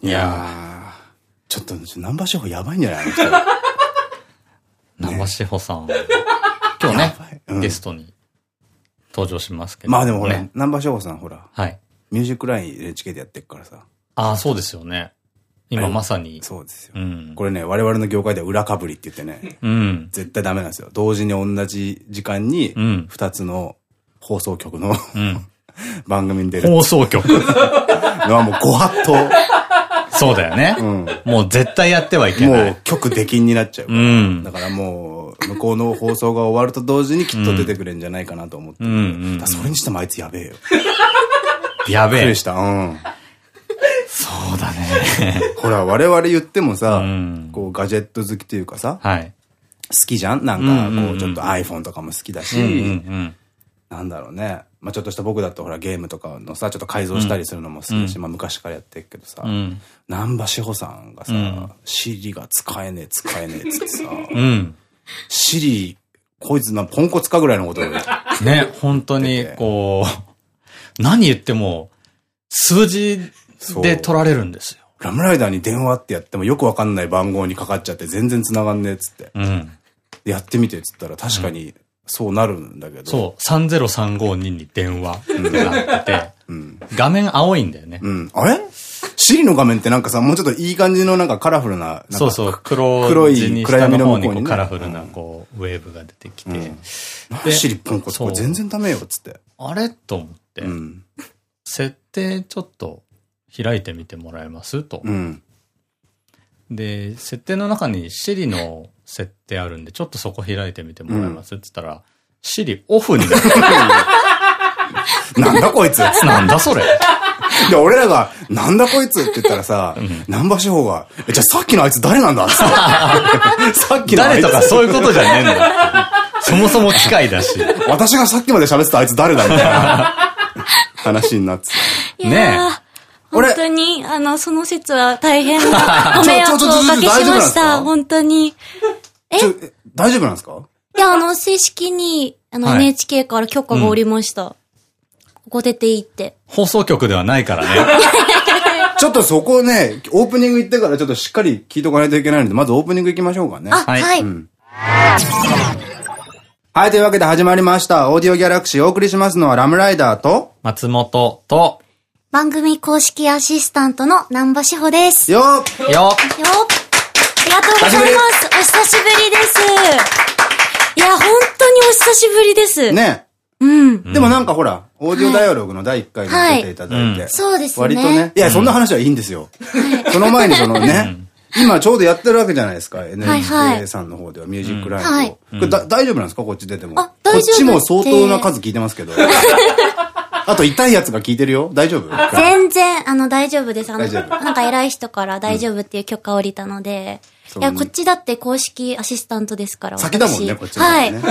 いやー、ちょっと、ナンバーシェフやばいんじゃないのナンバーシェフさん。今日ね、ゲストに登場しますけど。まあでもほら、ナンバーシェフさんほら、はい。ミュージックライン NHK でやってるからさ。ああ、そうですよね。今まさに。そうですよ。うん、これね、我々の業界では裏かぶりって言ってね、うん、絶対ダメなんですよ。同時に同じ時間に、二つの放送局の、うん、番組に出る。放送局 のはもうご法度。そうだよね。うん、もう絶対やってはいけない。もう局出禁になっちゃうから。うん、だからもう、向こうの放送が終わると同時にきっと出てくれんじゃないかなと思って。それにしてもあいつやべえよ。やべえ。びっくりした。うん。そうだね。ほら、我々言ってもさ、こう、ガジェット好きというかさ、はい、好きじゃん？なんか、こう、ちょっと iPhone とかも好きだし、なんだろうね。まあちょっとした僕だとほらゲームとかのさ、ちょっと改造したりするのも好きだし、うん、まあ昔からやってるけどさ、うん、南波志保さんがさ、うん、シリが使えねえ使えねえっつってさ、うん、シリ、こいつな、ポンコツかぐらいのこと ね、本当に、こう、何言っても、数字で取られるんですよ。ラムライダーに電話ってやってもよくわかんない番号にかかっちゃって全然繋がんねえっつって。うん、やってみてっつったら確かに、そうなるんだけど。そう、30352に電話ってなって。て、うん、画面青いんだよね。うん。あれ？シリの画面ってなんかさ、もうちょっといい感じのなんかカラフルな、そうそう、黒黒い暗闇の方にカラフルなこう、ウェーブが出てきて。で、シリポンコツこれ全然ダメよ、つって。あれ？と思って、設定ちょっと開いてみてもらえます？と。で、設定の中にシリの設定あるんで、ちょっとそこ開いてみてもらえます？って言ったら、シリオフになる。なんだこいつ？なんだそれ？で、俺らが、なんだこいつ？って言ったらさ、南波志保が、え、じゃあさっきのあいつ誰なんだ？って。さっきの誰とかそういうことじゃねえんだ。そもそも機械だし。私がさっきまで喋ってたあいつ誰だ？みたいな話になってた。ねえ。本当に、あの、その説は大変な ご迷惑をおかけしました。本当に。え？大丈夫なんですか？いや、あの、正式に、あの、NHK から許可がおりました。ここ出ていいって。放送局ではないからね。ちょっとそこね、オープニング行ってからちょっとしっかり聞いとかないといけないので、まずオープニング行きましょうかね。あ、はい。はい、はい、というわけで始まりました。オーディオギャラクシーお送りしますのはラムライダーと、松本と、番組公式アシスタントの南波志保です。よっよっよっありがとうございます。お久しぶりです。いや、本当にお久しぶりです。ね。うん。でもなんかほら、オーディオダイアログの第1回に出ていただいて。そうですね。割とね。いや、そんな話はいいんですよ。その前にそのね、今ちょうどやってるわけじゃないですか。NHK さんの方ではミュージックライブを。大丈夫なんですか？こっち出ても。あ、大丈夫。こっちも相当な数聞いてますけど。あと痛いやつが聞いてるよ大丈夫？全然、あの、大丈夫です。あの、なんか偉い人から大丈夫っていう許可を降りたので、いや、こっちだって公式アシスタントですから。先だもんね、こっちはい。こっ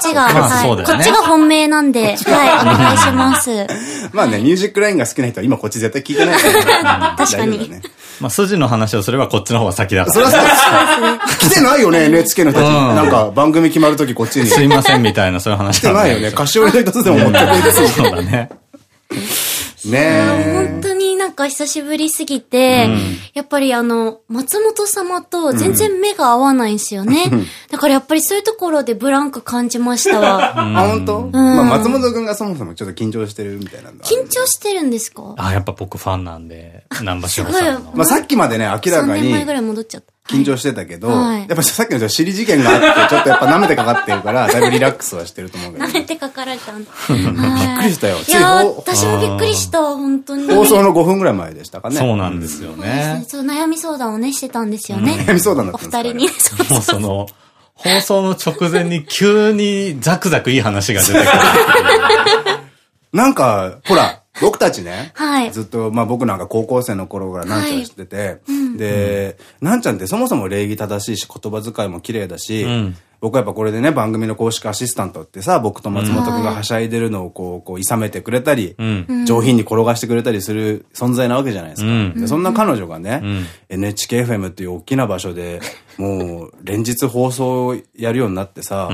ちが、はい。こっちが本命なんで、はい、お願いします。まあね、ミュージックラインが好きな人は今こっち絶対聞いてないから 確かに。まあ、筋の話をすればこっちの方が先だから。そりゃそうです。来てないよね、NHK の人たち。なんか番組決まるときこっちに。すいませんみたいなそういう話来てないよね。歌唱の一つでも持ってこいですそうだね。ね本当になんか久しぶりすぎて、うん、やっぱりあの、松本様と全然目が合わないんですよね。うん、だからやっぱりそういうところでブランク感じましたわ。あ、本当？うん、まあ松本くんがそもそもちょっと緊張してるみたいなんだ。緊張してるんですかあ、やっぱ僕ファンなんで、南波志保さんの。まあさっきまでね、明らかに。3年前ぐらい戻っちゃった。緊張してたけど、はい、やっぱさっきの尻事件があって、ちょっとやっぱ舐めてかかってるから、だいぶリラックスはしてると思うけど。舐めてかかられたんだ。びっくりしたよ。いや私もびっくりした、本当に。放送の5分ぐらい前でしたかね。そうなんですよね。そう、悩み相談をね、してたんですよね。悩み相談だったんですお二人に。もうその、放送の直前に急にザクザクいい話が出てくる。なんか、ほら、僕たちね、はい、ずっと、まあ僕なんか高校生の頃からなんちゃん知ってて、はいうん、で、なんちゃんってそもそも礼儀正しいし言葉遣いも綺麗だし、うん、僕はやっぱこれでね、番組の公式アシスタントってさ、僕と松本くんがはしゃいでるのをこう、こう、いさめてくれたり、うん、上品に転がしてくれたりする存在なわけじゃないですか。でそんな彼女がね、NHKFM っていう大きな場所で、もう連日放送をやるようになってさ、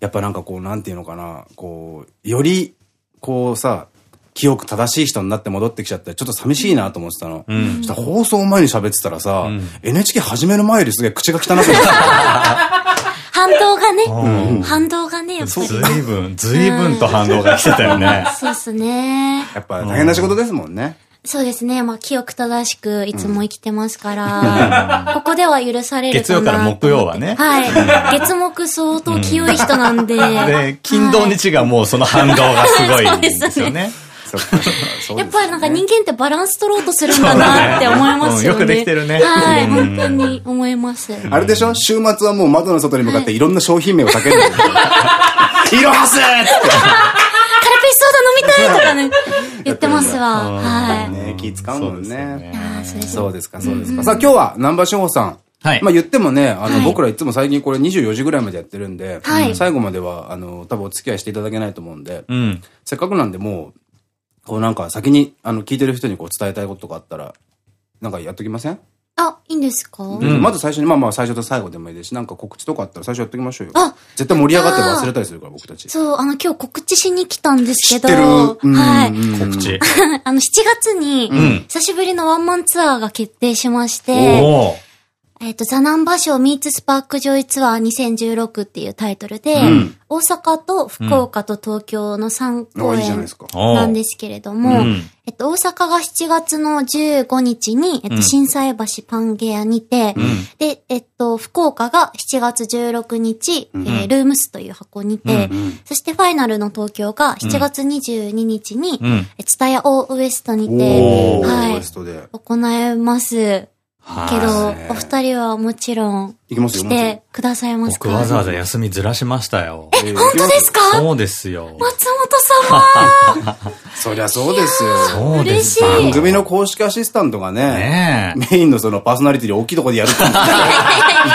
やっぱなんかこう、なんていうのかな、こう、より、こうさ、記憶正しい人になって戻ってきちゃって、ちょっと寂しいなと思ってたの。そしたら放送前に喋ってたらさ、NHK 始める前よりすげえ口が汚くなって反動がね、反動がね、やっぱり。ずいぶん、ずいぶんと反動が来てたよね。そうっすね。やっぱ大変な仕事ですもんね。そうですね。まあ、清く正しくいつも生きてますから、ここでは許されるかな月曜から木曜はねはい。月木相当清い人なんで。で、金土日がもうその反動がすごいんですよね。やっぱりなんか人間ってバランス取ろうとするんだなって思いますよね。うんよくできてるねはい、うん本当に思います。あれでしょ？週末はもう窓の外に向かっていろんな商品名を叫んでる。イロハスって。ソーダ飲みたいとかね、言ってますわ。はい。ね気使うもんね。ああ、そうですか、そうですか。さあ今日は南波志保さん。はいまあ言ってもね、あの、はい僕らいつも最近これ24時ぐらいまでやってるんで、はい最後までは、あの、多分お付き合いしていただけないと思うんで、うん。せっかくなんでもう、こうなんか先に、あの、聞いてる人にこう伝えたいことがあったら、なんかやっときません、あ、いいんですか？んまず最初に、まあまあ最初と最後でもいいですし、なんか告知とかあったら最初やっときましょうよ。あ絶対盛り上がって忘れたりするから、僕たち。そう、あの、今日告知しに来たんですけど、知ってる？うんはい。うん告知。あの、7月に、ん久しぶりのワンマンツアーが決定しまして、おーえっと、ザナンバショーミーツスパークジョイツアー2016っていうタイトルで、ん。大阪と福岡と東京の3公演なんですけれども、うん。えっと、大阪が7月の15日に、えっと、震災橋パンゲアにて、で、えっと、福岡が7月16日、えールームスという箱にて、そしてファイナルの東京が7月22日に、ん。えツタヤオーウエストにおて、ー、はい。行えます。けどい、お二人はもちろん、行きますよ、来てくださいますか？僕わざわざ休みずらしましたよ。え本当ですか？そうですよ。松本様 そりゃそうですよ。そうですよ。番組の公式アシスタントがね。メインのそのパーソナリティで大きいところでやるって 行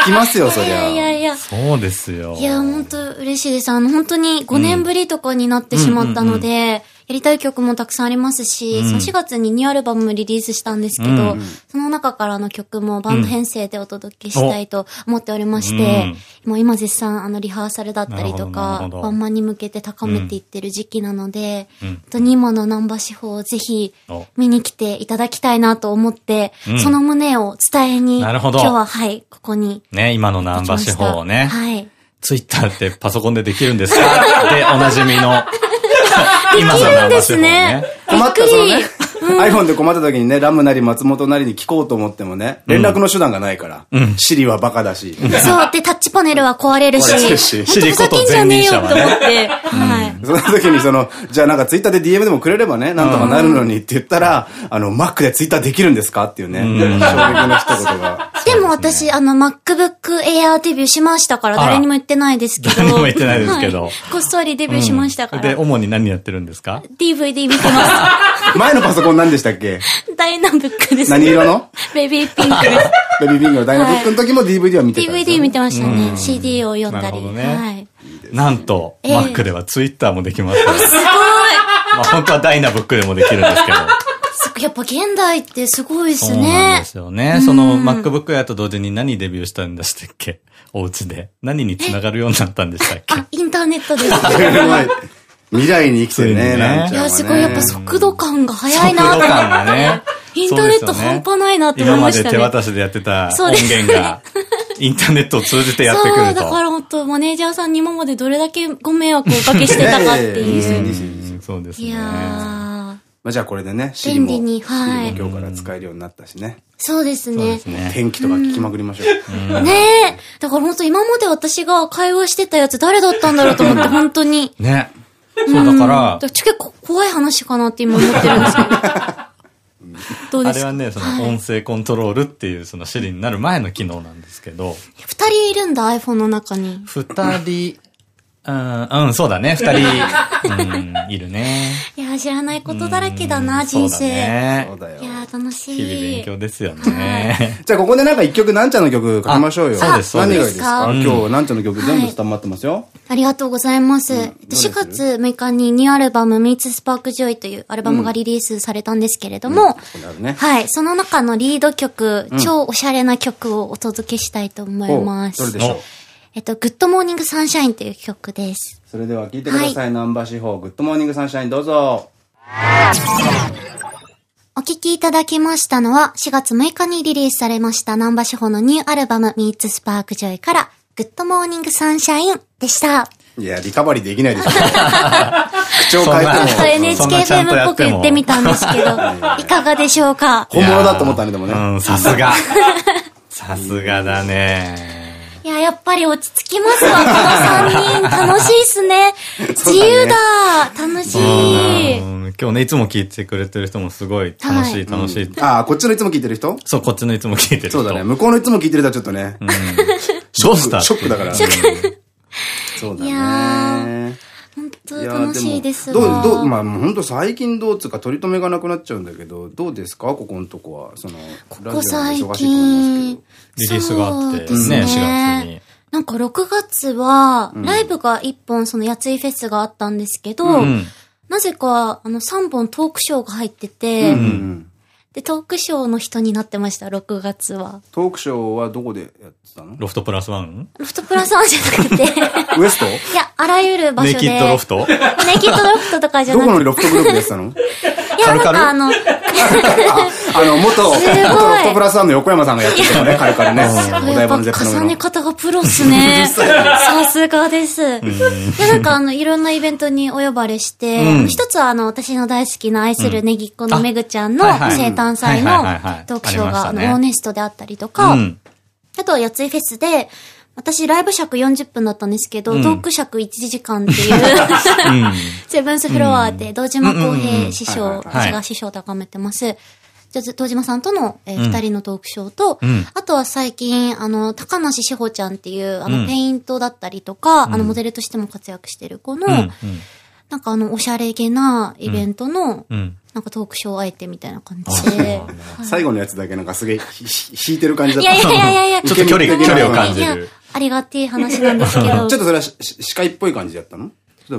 きますよ、そりいやいやゃ。いや。そうですよ。いや、本当嬉しいです。あの、本当に5年ぶりとかになってしまったので、やりたい曲もたくさんありますし、その4月にニューアルバムもリリースしたんですけど、その中からの曲もバンド編成でお届けしたいと思っておりまして、もう今絶賛あのリハーサルだったりとかワンマンに向けて高めていってる時期なので、本当に今のナンバー司法をぜひお。見に来ていただきたいなと思って、その胸を伝えに、なるほど。今日ははい、ここにね、今のナンバー司法をね。はい。ツイッターってパソコンでできるんですか？で、おなじみの。今のナンバー司法ね。困った、そのね、iPhone で困った時にね、ラムなり松本なりに聞こうと思ってもね、連絡の手段がないから。シリはバカだし。そう。で、タッチパネルは壊れるし。壊れるし本当ふざけんじゃねえよと思って。はい。その時にその、じゃあなんかツイッターで DM でもくれればね、なんとかなるのにって言ったら、あの、Mac でツイッターできるんですかっていうね、衝撃の一言が。でも私、あの、MacBook Air デビューしましたから、誰にも言ってないですけど。誰にも言ってないですけどはいこっそりデビューしましたかで、ら。主に何やってるんですか？DVD 見てま 前のパソコン何でしたっけ？す。ダイナブックです。何色の？ベビーピンクです。ベビービングのダイナブックの時も DVD は見てた DVD 見てましたね。CD を読んだり。なるほどねはい。なんと、ええ Mac ではツイッターもできます。すごいまあ本当はダイナブックでもできるんですけど。やっぱ現代ってすごいですそうなんねで。すよね。その MacBook Air と同時に何デビューしたんでしたっけ？お家で。何に繋がるようになったんでしたっけ？あ、インターネットです。未来に生きてるね、ついにねいや、なんちゃんはね。すごい、やっぱ速度感が速いなと思速度感って。がね。インターネット半端ないなって思今までいましたね。手渡しでやってた音源が、インターネットを通じてやってくそう、ると。だから本当マネージャーさんに今までどれだけご迷惑をおかけしてたかっていう。うんそうですね。いやー、まあじゃあこれでね、シリも、便利にはいシリも今日から使えるようになったしね。そうです。ね。天気とか聞きまくりましょう。ねえ。だから本当今まで私が会話してたやつ誰だったんだろうと思って、本当に。ね。そうだから、ちょ結構怖い話かなって今思ってるんですけど。どうですか？あれはね、その音声コントロールっていうそのシリになる前の機能なんですけど、二人いるんだ、iPhone の中に。二人、うん、うん、そうだね、二人、うん、いるね。いやー、知らないことだらけだな、うん人生。ねそうだよい。やー、楽しい。日々勉強ですよね。じゃあここでなんか一曲なんちゃんの曲かけましょうよ。あそうですそうです何がいいですか？うん今日なんちゃんの曲全部伝わってますよ。ありがとうございます。えっとどうです？4月6日にニューアルバム Meets Spark Joy というアルバムがリリースされたんですけれども。はい、その中のリード曲、超おしゃれな曲をお届けしたいと思います。おどれでしょう？おえっと、 Good Morning Sunshine という曲です。それでは聞いてください。南波志帆、Good Morning Sunshine どうぞ。お聴きいただきましたのは、4月6日にリリースされました南波志帆のニューアルバム、 Meets Spark Joy から、 Good Morning Sunshine でした。いや、リカバリーできないでしょ。口調変えても。NHKFM っぽく言ってみたんですけど、いかがでしょうか？本物だと思ったね、でもね。うん、さすが。さすがだね。いや、やっぱり落ち着きますわ、この3人。楽しいっすね。自由だ。楽しい。今日ね、いつも聞いてくれてる人もすごい楽しい、楽しい。ああ、こっちのいつも聞いてる人？そう、こっちのいつも聞いてる人。そうだね。向こうのいつも聞いてる人はちょっとね。どうしたショックだから。そうだね。本当楽しいですどう、どう、まあ本当最近どうつうか取り留めがなくなっちゃうんだけど、どうですか？ここのとこは。その、ここ最近。リリースがあって、ね、4月に。なんか6月は、ライブが1本そのやついフェスがあったんですけど、なぜかあの3本トークショーが入ってて、で、トークショーの人になってました、6月は。トークショーはどこでやってたの？ロフトプラスワン？ロフトプラスワンじゃなくて。ウエスト？いや、あらゆる場所で。ネキッドロフト？ネキッドロフトとかじゃなくて。どこのロフトグループでやってたの？いや、なんかあの、あの、元、元ロフトプラスワンの横山さんがやってたのね、カルカルね。お台場の重ね方がプロっすね。さすがです。いや、なんかあの、いろんなイベントにお呼ばれして、一つはあの、私の大好きな愛するネギっ子のめぐちゃんの生誕祭のトークショーが、あの、オーネストであったりとか、あとは、やついフェスで、私、ライブ尺40分だったんですけど、トーク尺1時間っていう、セブンスフロアで、堂島康平師匠、私が師匠を高めてます。じゃ堂島さんとの、えー、二人のトークショーと、あとは最近、あの、高梨志保ちゃんっていう、あの、ペイントだったりとか、あの、モデルとしても活躍してる子の、なんかあの、おしゃれげなイベントの、なんかトークショー相手みたいな感じで。最後のやつだけなんかすげえ引いてる感じだった。いやいやいやいやちょっと距離、距離を感じる。ありがてい話なんですけど。ちょっとそれは司会っぽい感じだったの？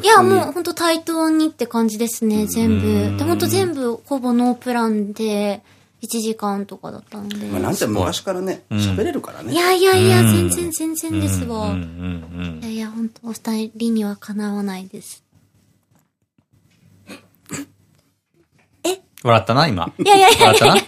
いや、もう本当対等にって感じですね、全部。で、本当全部ほぼノープランで、1時間とかだったんで。まあなんて昔からね、喋れるからね。いやいやいや、全然全然ですわ。いやいや、本当お二人にはかなわないです。笑ったな、今。いやいやいやいや。い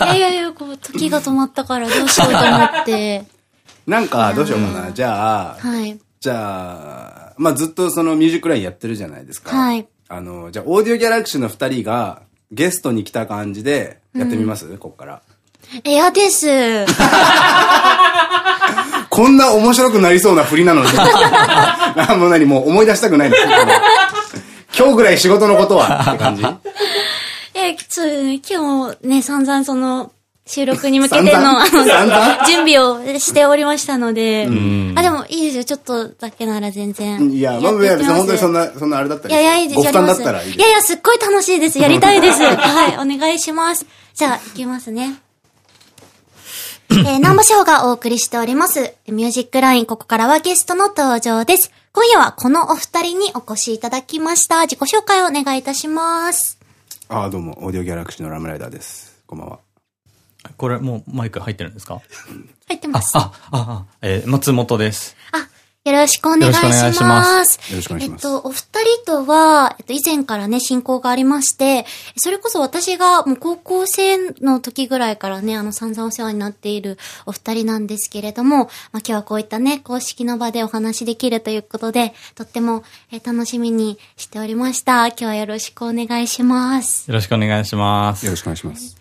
やいやいや、こう、時が止まったからどうしようと思って。なんか、どうしようかな。じゃあ、はい。じゃあ、まあずっとそのミュージックラインやってるじゃないですか。はい。あの、じゃあ、オーディオギャラクシーの二人がゲストに来た感じでやってみます、こっから。嫌です。こんな面白くなりそうな振りなのに。もう何？もう思い出したくないです。今日ぐらい仕事のことはって感じえ、ちょ、今日ね、散々その、収録に向けての、あの、準備をしておりましたので、あ、でもいいですよ。ちょっとだけなら全然。いや、まあ、別に本当にそんな、そんなあれだったら。いやいや、いいです。やります。いやいや、すっごい楽しいです。やりたいです。はい、お願いします。じゃあ、いきますね。えー、南部賞がお送りしております。ミュージックライン、ここからはゲストの登場です。今夜はこのお二人にお越しいただきました。自己紹介をお願いいたします。ああ、どうも、オーディオギャラクシーのラムライダーです。こんばんは。これもうマイク入ってるんですか？入ってます。あ、あ、あ、えー、松本です。あ、よろしくお願いします。よろしくお願いします。えっと、お二人とは、えっと、以前からね、親交がありまして、それこそ私がもう高校生の時ぐらいからね、あの、散々お世話になっているお二人なんですけれども、まあ、今日はこういったね、公式の場でお話できるということで、とっても、え楽しみにしておりました。今日はよろしくお願いします。よろしくお願いします。よろしくお願いします。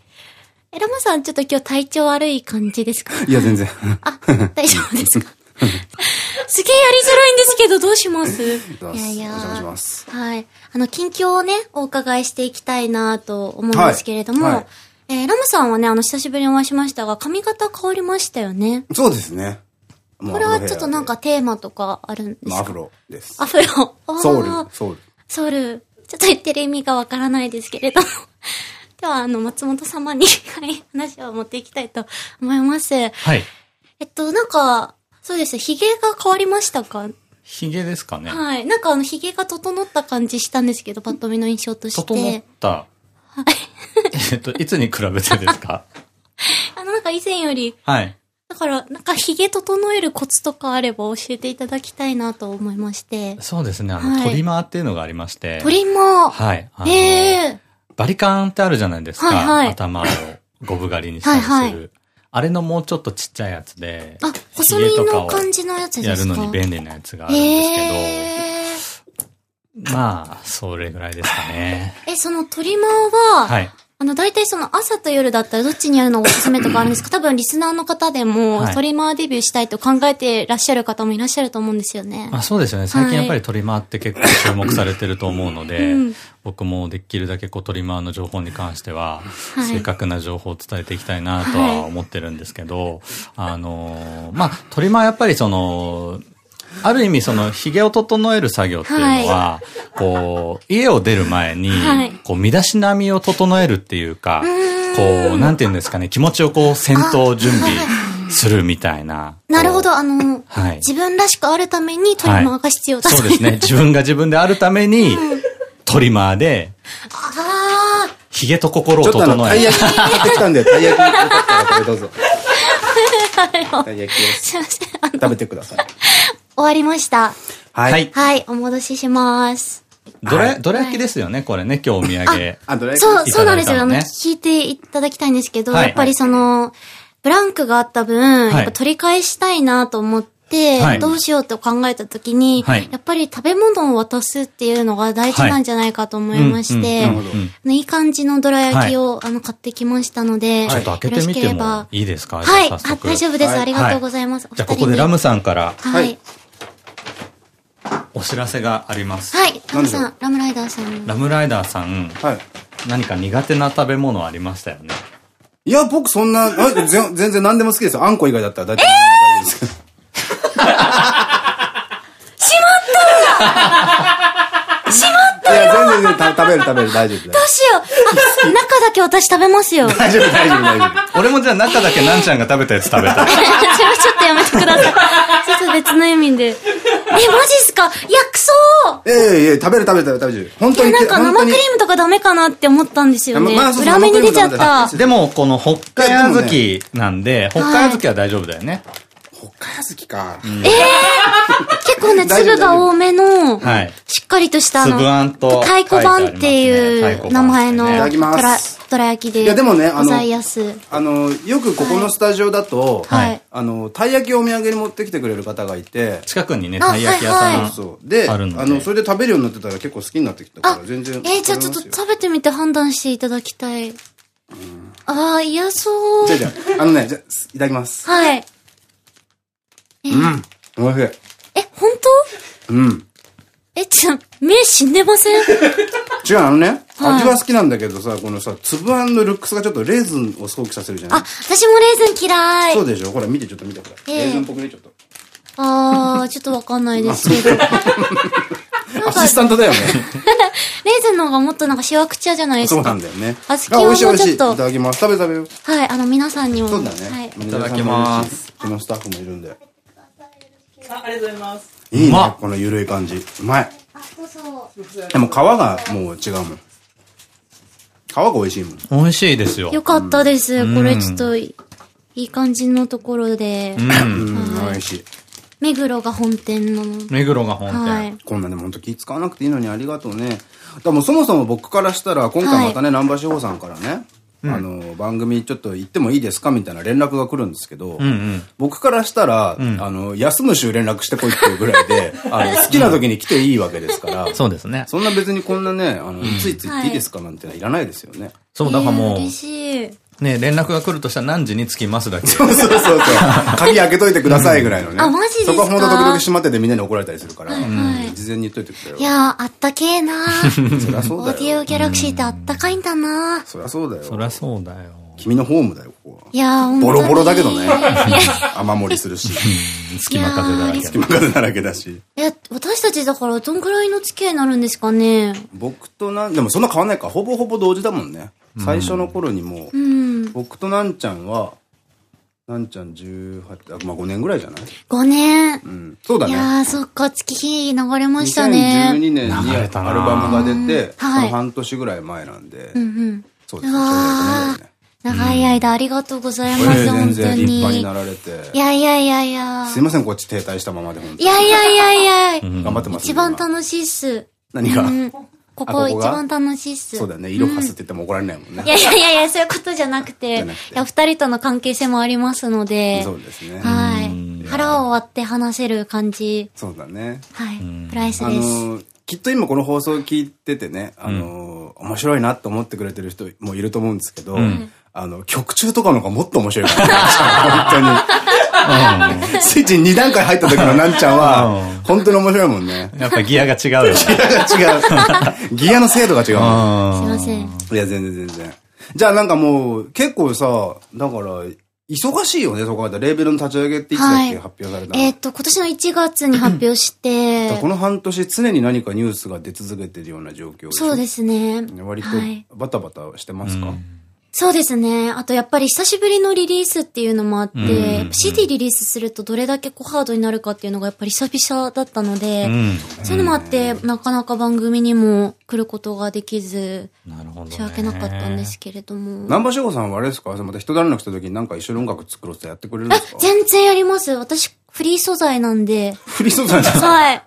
え、ラマさん、ちょっと今日体調悪い感じですか？いや、全然。あ、大丈夫ですか？すげえやりづらいんですけど、どうします？いやいや。はい。あの、近況をね、お伺いしていきたいなと思うんですけれども、はいはい、えー、ラムさんはね、あの、久しぶりにお会いしましたが、髪型変わりましたよね？そうですね。これはちょっとなんかテーマとかあるんですか？アフロです。アフロ。ソウル。ソウル。ソウル。ちょっと言ってる意味がわからないですけれども。では、あの、松本様に、はい、話を持っていきたいと思います。はい。えっと、なんか、そうです。髭が変わりましたか？髭ですかねはい。なんかあの、髭が整った感じしたんですけど、パッと見の印象として。整った。はい。えっと、いつに比べてですか？あの、なんか以前より、はい。だから、なんか髭整えるコツとかあれば教えていただきたいなと思いまして。そうですね。あの、はいトリマーっていうのがありまして。トリマー。はい。ええバリカンってあるじゃないですか。はいはい頭をゴブ狩りにしたりする。はいはいあれのもうちょっとちっちゃいやつで。あ、細身の感じのやつですか？やるのに便利なやつがあるんですけど。えまあ、それぐらいですかね。ー、え、そのトリマーは、はい。あの、大体その朝と夜だったらどっちにやるのがおすすめとかあるんですか？多分リスナーの方でも、はい。トリマーデビューしたいと考えてらっしゃる方もいらっしゃると思うんですよね。まあそうですよね。最近やっぱりトリマーって結構注目されてると思うので、うん。僕もできるだけこうトリマーの情報に関しては、はい。正確な情報を伝えていきたいなとは思ってるんですけど、あのーまあ、トリマーやっぱりその、ある意味その、髭を整える作業っていうのは、こう、家を出る前にはい、こう、身だしなみを整えるっていうか、こう、なんていうんですかね、気持ちをこう、戦闘準備するみたいな。なるほど、あの、はい自分らしくあるためにトリマーが必要だと、そうですね。自分が自分であるために、トリマーで、あ髭と心をちょっとあの、整える。たい焼き買ってきたんで、たい焼きよかったらこれどうぞ。たい焼きあ、をすいません。食べてください。終わりました。ははい。はい、お戻しします。どら、どら焼きですよね、これね、今日お土産。あ、どれそう、いたそうなんですよ。あの、聞いていただきたいんですけど、はいやっぱりその、ブランクがあった分、い。やっぱ取り返したいなと思って、はい。どうしようと考えたときに、はい。やっぱり食べ物を渡すっていうのが大事なんじゃないかと思いまして、いい感じのどら焼きを、あの買ってきましたので、ちょっと開けてみてもればいいですか？はい、大丈夫です。はい。ありがとうございます。じゃあここでラムささんから。ははいい。お知らせがあります。はい、ラムさなんん、ラムライダーさんの。ラムライダーさん、はい。何か苦手な食べ物ありましたよね？いや、僕そんな、全然何でも好きですよ。あんこ以外だったら大体何でも大丈夫ですけど。いや、全然全然た食べる食べる大丈夫。どうしようあ、中だけ私食べますよ。大丈夫大丈夫大丈夫。俺もじゃあ中だけなんちゃんが食べたやつ食べたい。それはちょっとやめてください。ちょっと別の意味で。え、マジっすか？薬草ええいえ、食べる食べる食べる食べる。本いや、当に。なんか生クリームとかダメかなって思ったんですよね。ままあそうそう裏目に出ちゃったメ。でも、この北海小豆なんで、北海小豆は大丈夫だよね。北海好きか。結構ね、粒が多めの、はいしっかりとしたあの、粒あんと太鼓判っていう名前のどらますどら焼きでいやでもねあのございやす。あの、よくここのスタジオだと、はいあの、たい焼きをお土産に持ってきてくれる方がいて、近くにね、あたい焼き屋はいはさん。そう。で、あのでの、それで食べるようになってたら結構好きになってきたかあら、、全然。えーじゃあちょっと食べてみて判断していただきたい。ああ、嫌そうじゃ。あじゃあ、あのね、じゃあいただきます。はい。うん。おいしい。え、本当？うん。え、ちょ、目死んでません？違う、あのね、はい味は好きなんだけどさ、このさ、粒あんのルックスがちょっとレーズンを想起させるじゃない？あ、私もレーズン嫌い。そうでしょ？ほら、見て、ちょっと見て、ほら。ええレーズンっぽくね、ちょっと。あー、ちょっとわかんないです けど。アシスタントだよね。レーズンの方がもっとなんかシワくちゃじゃないですか？そうなんだよね。あ好きは美味しい美味しい。いもうちょっとただきます。食べ食べよ。はい、あの、皆さんにも。そうだね。はい。いただきます。うちのスタッフもいるんで。あありがとうございます。いいうねこのゆるい感じ。うまい。あ、そうそう。でも皮がもう違うもん。皮が美味しいもん。美味しいですよ。よかったです。んこれちょっといい感じのところで、うん。うん、美味しい。目黒が本店の。目黒が本店。はい。こんなでも本当気使わなくていいのにありがとうね。だからもうそもそも僕からしたら、今回またね、南波志保さんからね、あの、番組ちょっと行ってもいいですかみたいな連絡が来るんですけど、うんうん。僕からしたら、あの、休む週連絡してこいっていうぐらいで、あの、好きな時に来ていいわけですから、そうですね。そんな別にこんなね、あの、ついつい行っていいですかなんていらないですよね。そう、だからもえー嬉しい。う、ね、連絡が来るとしたら何時に着きますだけ。そうそうそうそう。鍵開けといてくださいぐらいのね。あマジですか？そこは本当時々閉まっててみんなに怒られたりするから、はい事前に言っといてくれよ。いやー、あったけえなーそりゃそうだオーディオよ。ギャラクシーってあったかいんだなーそりゃそうだよ。そりゃそうだよ。君のホームだよ、ここは。いやボロボロだけどね雨漏りするし、隙間風だらけ隙間風だらけだし。いや、私たちだからどんくらいの付き合いになるんですかね僕となん、でもそんな変わんないか。ほぼほぼ同時だもんね。最初の頃にもう、うん。僕となんちゃんは、なんちゃん18、あまあ5年ぐらいじゃない？5年。うん。そうだね。いやー、そっか、月日流れましたね。2012年にアルバムが出て、はいその半年ぐらい前なんで、うんうん。そうですね。うわーちょうど5年ぐらいね長い間ありがとうございます、本当に。全然立派になられて。いやいやいやいや。すいません、こっち停滞したままで、いやいやいやいや。頑張ってます。一番楽しいっす。何が？ここ一番楽しいっす。そうだね。色はすって言っても怒られないもんね。いやいやいやそういうことじゃなくて、いや、二人との関係性もありますので、そうですね。はい。腹を割って話せる感じ。そうだね。はい。プライスです。きっと今この放送を聞いててね、あの、面白いなって思ってくれてる人もいると思うんですけど、あの、曲中とかの方がもっと面白いから、本当に。スイッチに2段階入った時のなんちゃんは、本当に面白いもんね。やっぱギアが違うよね。ギアが違う。ギアの精度が違う。すいません。いや、全然全然。じゃあなんかもう、結構さ、だから、忙しいよね、そこまで。レーベルの立ち上げっていつだっけ、はい、発表されたえっと、今年の1月に発表して、この半年常に何かニュースが出続けてるような状況そうですね。割とバタバタしてますか、はいそうですね。あとやっぱり久しぶりのリリースっていうのもあって、CD リリースするとどれだけこうハードになるかっていうのがやっぱり久々だったので、うん、そういうのもあって、なかなか番組にも来ることができず、なるほど、申し訳なかったんですけれども。南波志保さんはあれですか？また人だらなくした時になんか一緒に音楽作ろうってやってくれるんですか？全然やります。私、フリー素材なんで。フリー素材なんですかはい。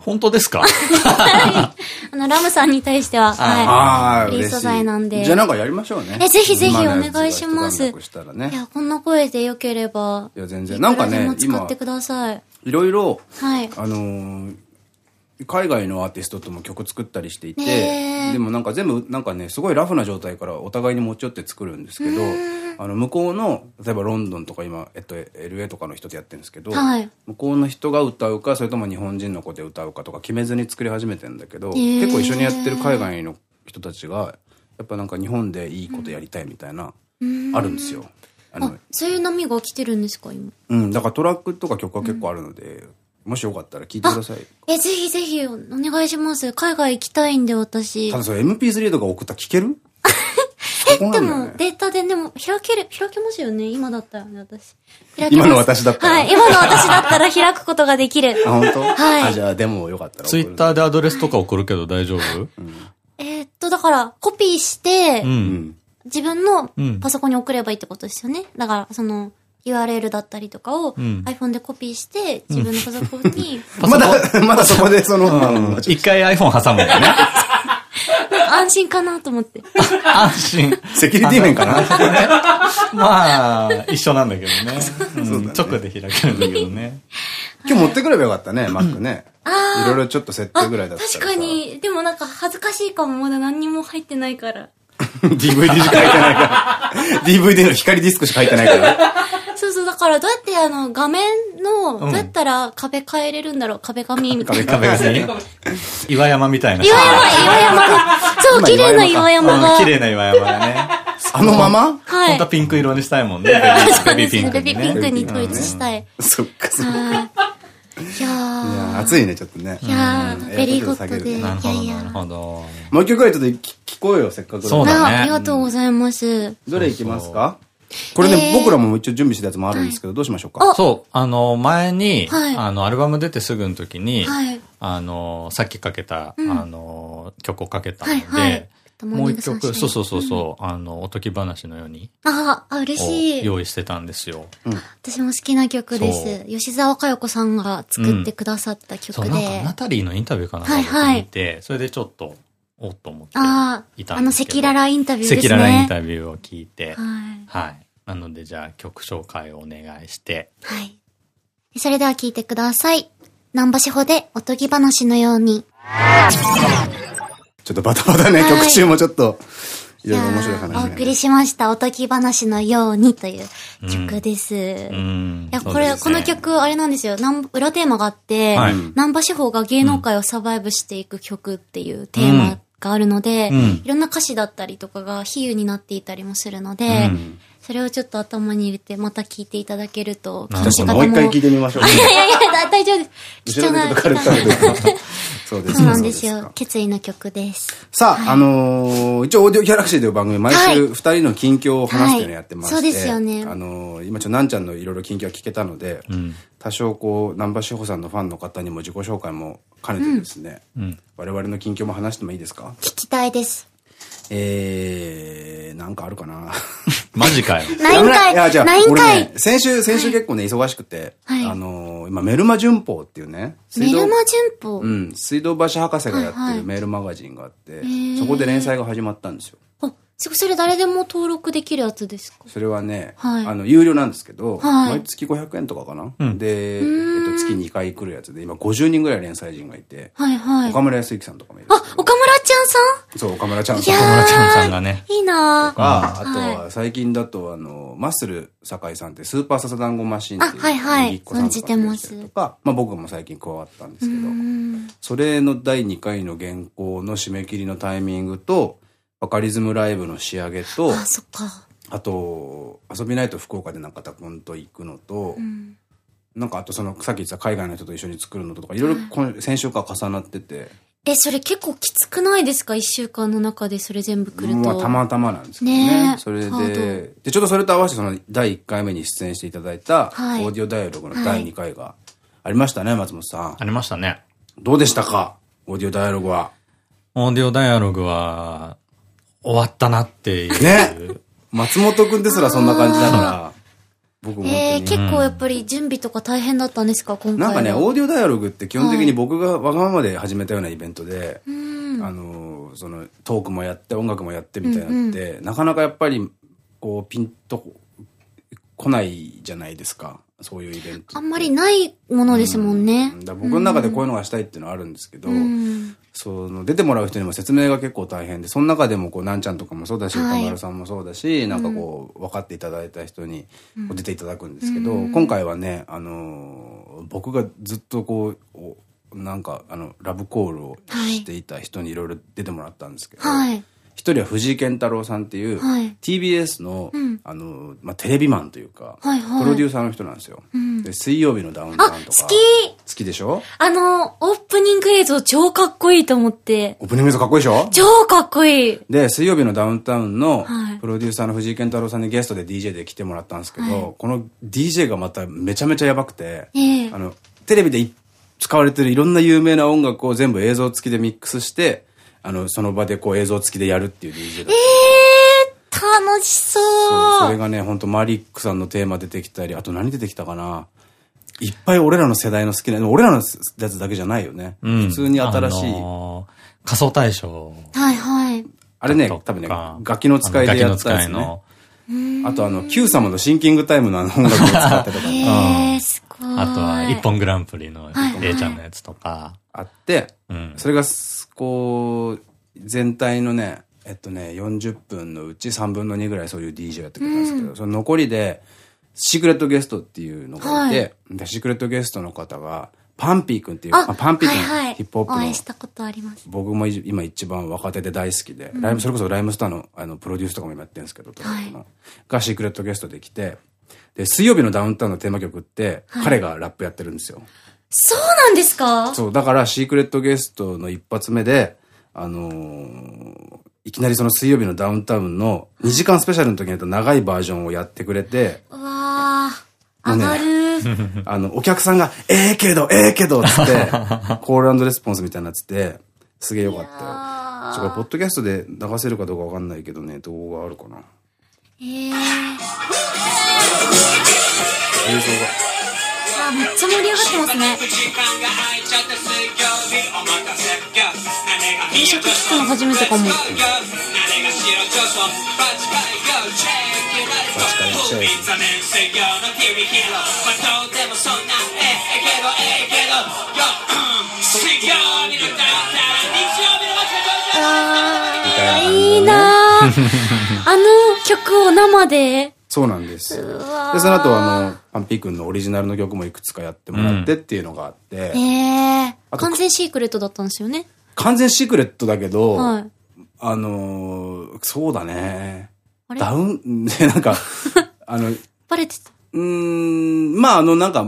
本当ですか？あの、ラムさんに対しては、はい。フリー素材なんで。じゃあなんかやりましょうね。え、ぜひぜひお願いします。いや、こんな声でよければ。いや、全然。なんかね、使ってください。いろいろ、はい。あの海外のアーティストとも曲作ったりしていて、でもなんか全部なんかね、すごいラフな状態からお互いに持ち寄って作るんですけど、あの、向こうの、例えばロンドンとか今、えっと、LA とかの人でやってるんですけど、はい、向こうの人が歌うか、それとも日本人の子で歌うかとか決めずに作り始めてんだけど、結構一緒にやってる海外の人たちが、やっぱなんか日本でいいことやりたいみたいな、あるんですよ。あのそういう波が来てるんですか、今？うん、だからトラックとか曲は結構あるので、もしよかったら聞いてください。え、ぜひぜひお願いします。海外行きたいんで、私。ただそれ MP3 とか送ったら聞ける？え、でも、データででも、開ける、開けますよね？今だったらね、私。今の私だったら？はい、今の私だったら 開くことができる。あ、本当？はい。あ、じゃあ、でもよかったら。ツイッターでアドレスとか送るけど大丈夫？えっと、だから、コピーして、自分のパソコンに送ればいいってことですよね？だから、その、URL だったりとかを iPhone でコピーして、自分の パソコンに。まだ、まだそこでその、一回 iPhone 挟むんだね。安心かなと思って。安心。セキュリティ面かなまあ、一緒なんだけどね。直で開けるんだけどね。今日持ってくればよかったね、Mac ね。いろいろちょっと設定ぐらいだった確かに。でもなんか恥ずかしいかも。まだ何にも入ってないから。DVD しか入ってないから。DVD の光ディスクしか入ってないから。そうそう、だからどうやってあの、画面の、どうやったら壁変えれるんだろう？壁紙みたいな。壁紙 岩山みたいな。岩山、岩山が。そう、綺麗な岩山が。綺麗な岩山がね。あのまま？はい。本当はピンク色にしたいもんね。ベビーピンク。ベビーピンクに統一したい。そっか、そっか。いやー。暑いね、ちょっとね。いやー、ベリーホットで。いやいや。なるほど。もう一曲ぐらいちょっと聞こうよ、せっかくそうだね。ありがとうございます。どれいきますか？これね、僕らも一応準備したやつもあるんですけど、どうしましょうか？そう、あの、前に、あの、アルバム出てすぐの時に、あの、さっきかけた、あの、曲をかけたので、もう一曲、そうそうそうそう、あの、おとぎ話のように。ああ、嬉しい。用意してたんですよ。私も好きな曲です。吉沢佳代子さんが作ってくださった曲で。そう、なんか、ナタリーのインタビューかなと見て、それでちょっと、おっと思っていたんですけど。あ、あの、赤裸々インタビューですね。赤裸々インタビューを聞いて。はい。はい。なので、じゃあ曲紹介をお願いして。はい。それでは聞いてください。南波志保でおとぎ話のように。ちょっとバタバタね、曲中もちょっと、いろいろ面白い話、ね、お送りしました。おとぎ話のようにという曲です。うん。いや、これ、ね、この曲、あれなんですよ。裏テーマがあって、はい、南波志保が芸能界をサバイブしていく曲っていうテーマがあるので、うん、いろんな歌詞だったりとかが比喩になっていたりもするので、うん、それをちょっと頭に入れて、また聞いていただけると、聞き方も。もう一回聞いてみましょう。いやいやいや、大丈夫です。貴重な。そうです。そうなんですよ。決意の曲です。さあ、あの一応、オーディオギャラクシーという番組、毎週二人の近況を話すというのをやってまして、そうですよね。あの今ちょっとなんちゃんのいろいろ近況が聞けたので、多少こう、南波志保さんのファンの方にも自己紹介も兼ねてですね、我々の近況も話してもいいですか？聞きたいです。えー、なんかあるかな。マジかよ。ナイン回い。や、じゃあ、ナイン俺回ね、先週、先週結構ね、忙しくて、はい。あのー、今、メルマ旬報っていうね、メルマ旬報うん、水道橋博士がやってるメールマガジンがあって、ー。そこで連載が始まったんですよ。あ、そそれ誰でも登録できるやつですか？それはね、はい。あの、有料なんですけど、はい。毎月500円とかかな、うん。で、えっと、月2回来るやつで、今50人ぐらい連載人がいて、はいはい。岡村康之さんとかもいるあ。岡村ちゃんさそう、岡村ちゃんん。さん岡村ちゃんさんがね。いいなぁ。か、あとは最近だと、あの、マッスル酒井さんってスーパーササダンゴマシンっていう。あはいはい。存じてます。とか、まあ僕も最近加わったんですけど、うん。それの第2回の原稿の締め切りのタイミングと、バカリズムライブの仕上げと、あ、そっか。あと、遊びないと福岡で中田くんと行くのと、うんなんかあとその、さっき言ってた海外の人と一緒に作るのとか、いろいろ今先週から重なってて、え、それ結構きつくないですか？一週間の中でそれ全部来ると。まあたまたまなんですけどね。ねえそれで、で、ちょっとそれと合わせてその第1回目に出演していただいた、はいオーディオダイアログの第2回がありましたね、松本さん。ありましたね。どうでしたか？オーディオダイアログは。オーディオダイアログは、終わったなっていう。ね松本くんですらそんな感じだから、僕も。えー、結構やっぱり準備とか大変だったんですか今回は。なんかね、オーディオダイアログって基本的に僕がわがままで始めたようなイベントで、うん。あの、その、トークもやって、音楽もやってみたいなのって、なかなかやっぱり、こう、ピンと来ないじゃないですか。そういうイベント。あんまりないものですもんね。だから僕の中でこういうのがしたいっていうのはあるんですけど、うん。その出てもらう人にも説明が結構大変で、その中でもこう、なんちゃんとかもそうだし、はい。歌丸さんもそうだし、なんかこう、分かっていただいた人に出ていただくんですけど、今回はね、あのー、僕がずっとこう、おなんか、あの、ラブコールをしていた人にいろいろ出てもらったんですけど、はい。一人は藤井健太郎さんっていう、はい。TBS の、うん。あの、まあ、テレビマンというか、プロデューサーの人なんですよ。水曜日のダウンタあ、ウンとか。好き。好きでしょ？あの、オープニング映像超かっこいいと思って。オープニング映像かっこいいでしょ？超かっこいい。で、水曜日のダウンタウンのはい。プロデューサーの藤井健太郎さんにゲストで DJ で来てもらったんですけど、はい。この DJ がまためちゃめちゃやばくて、ええ。あの、テレビでい使われてるいろんな有名な音楽を全部映像付きでミックスして、あの、その場でこう映像付きでやるっていう DJ だった。えー、楽しそう。そう、それがね、本当マリックさんのテーマ出てきたり、あと何出てきたかないっぱい俺らの世代の好きな、俺らのやつだけじゃないよね。うん普通に新しい。あのー仮想大賞。はいはい。あれね多分ね、ガキの使いでやったやつねあとあの、Q 様のシンキングタイムのあの音楽を使ってとかね えー、すごい。あとは、一本グランプリの A ちゃんのやつとか。あって、うん。それがす、こう、全体のね、えっとね、40分のうち3分の2ぐらいそういう DJ やってくれたんですけど、その残りで、シークレットゲストっていうのがいて、でシークレットゲストの方が、パンピー君っていう、あ、まあパンピー君、はいはい、ヒップホップの。応援したことあります。僕もい今一番若手で大好きで、ライブ、それこそライムスターのあのプロデュースとかも今やってるんですけど、トラックの。がシークレットゲストで来て、で、水曜日のダウンタウンのテーマ曲って、彼がラップやってるんですよ。そうなんですか？そう、だからシークレットゲストの一発目で、あのーいきなりその水曜日のダウンタウンの2時間スペシャルの時にやった長いバージョンをやってくれて、うわー、上がる。あの、お客さんが、ええけど、ええけど、つって、コールレスポンスみたいになってて、すげえよかったよ。あちょ、これ、ポッドキャストで流せるかどうかわかんないけどね、動画あるかな。えー、映像が。あ、めっちゃ盛り上がってますね。定食聞くの初めてかも。あー、いいなーあの曲を生で。そうなんですよ。で、その後、あの、パンピー君のオリジナルの曲もいくつかやってもらってっていうのがあって、ええあと完全シークレットだったんですよね。完全シークレットだけど、はい。あのーそうだね。ダウン、で、なんか、あの、うバレてた？ーん、まあ、あの、なんか、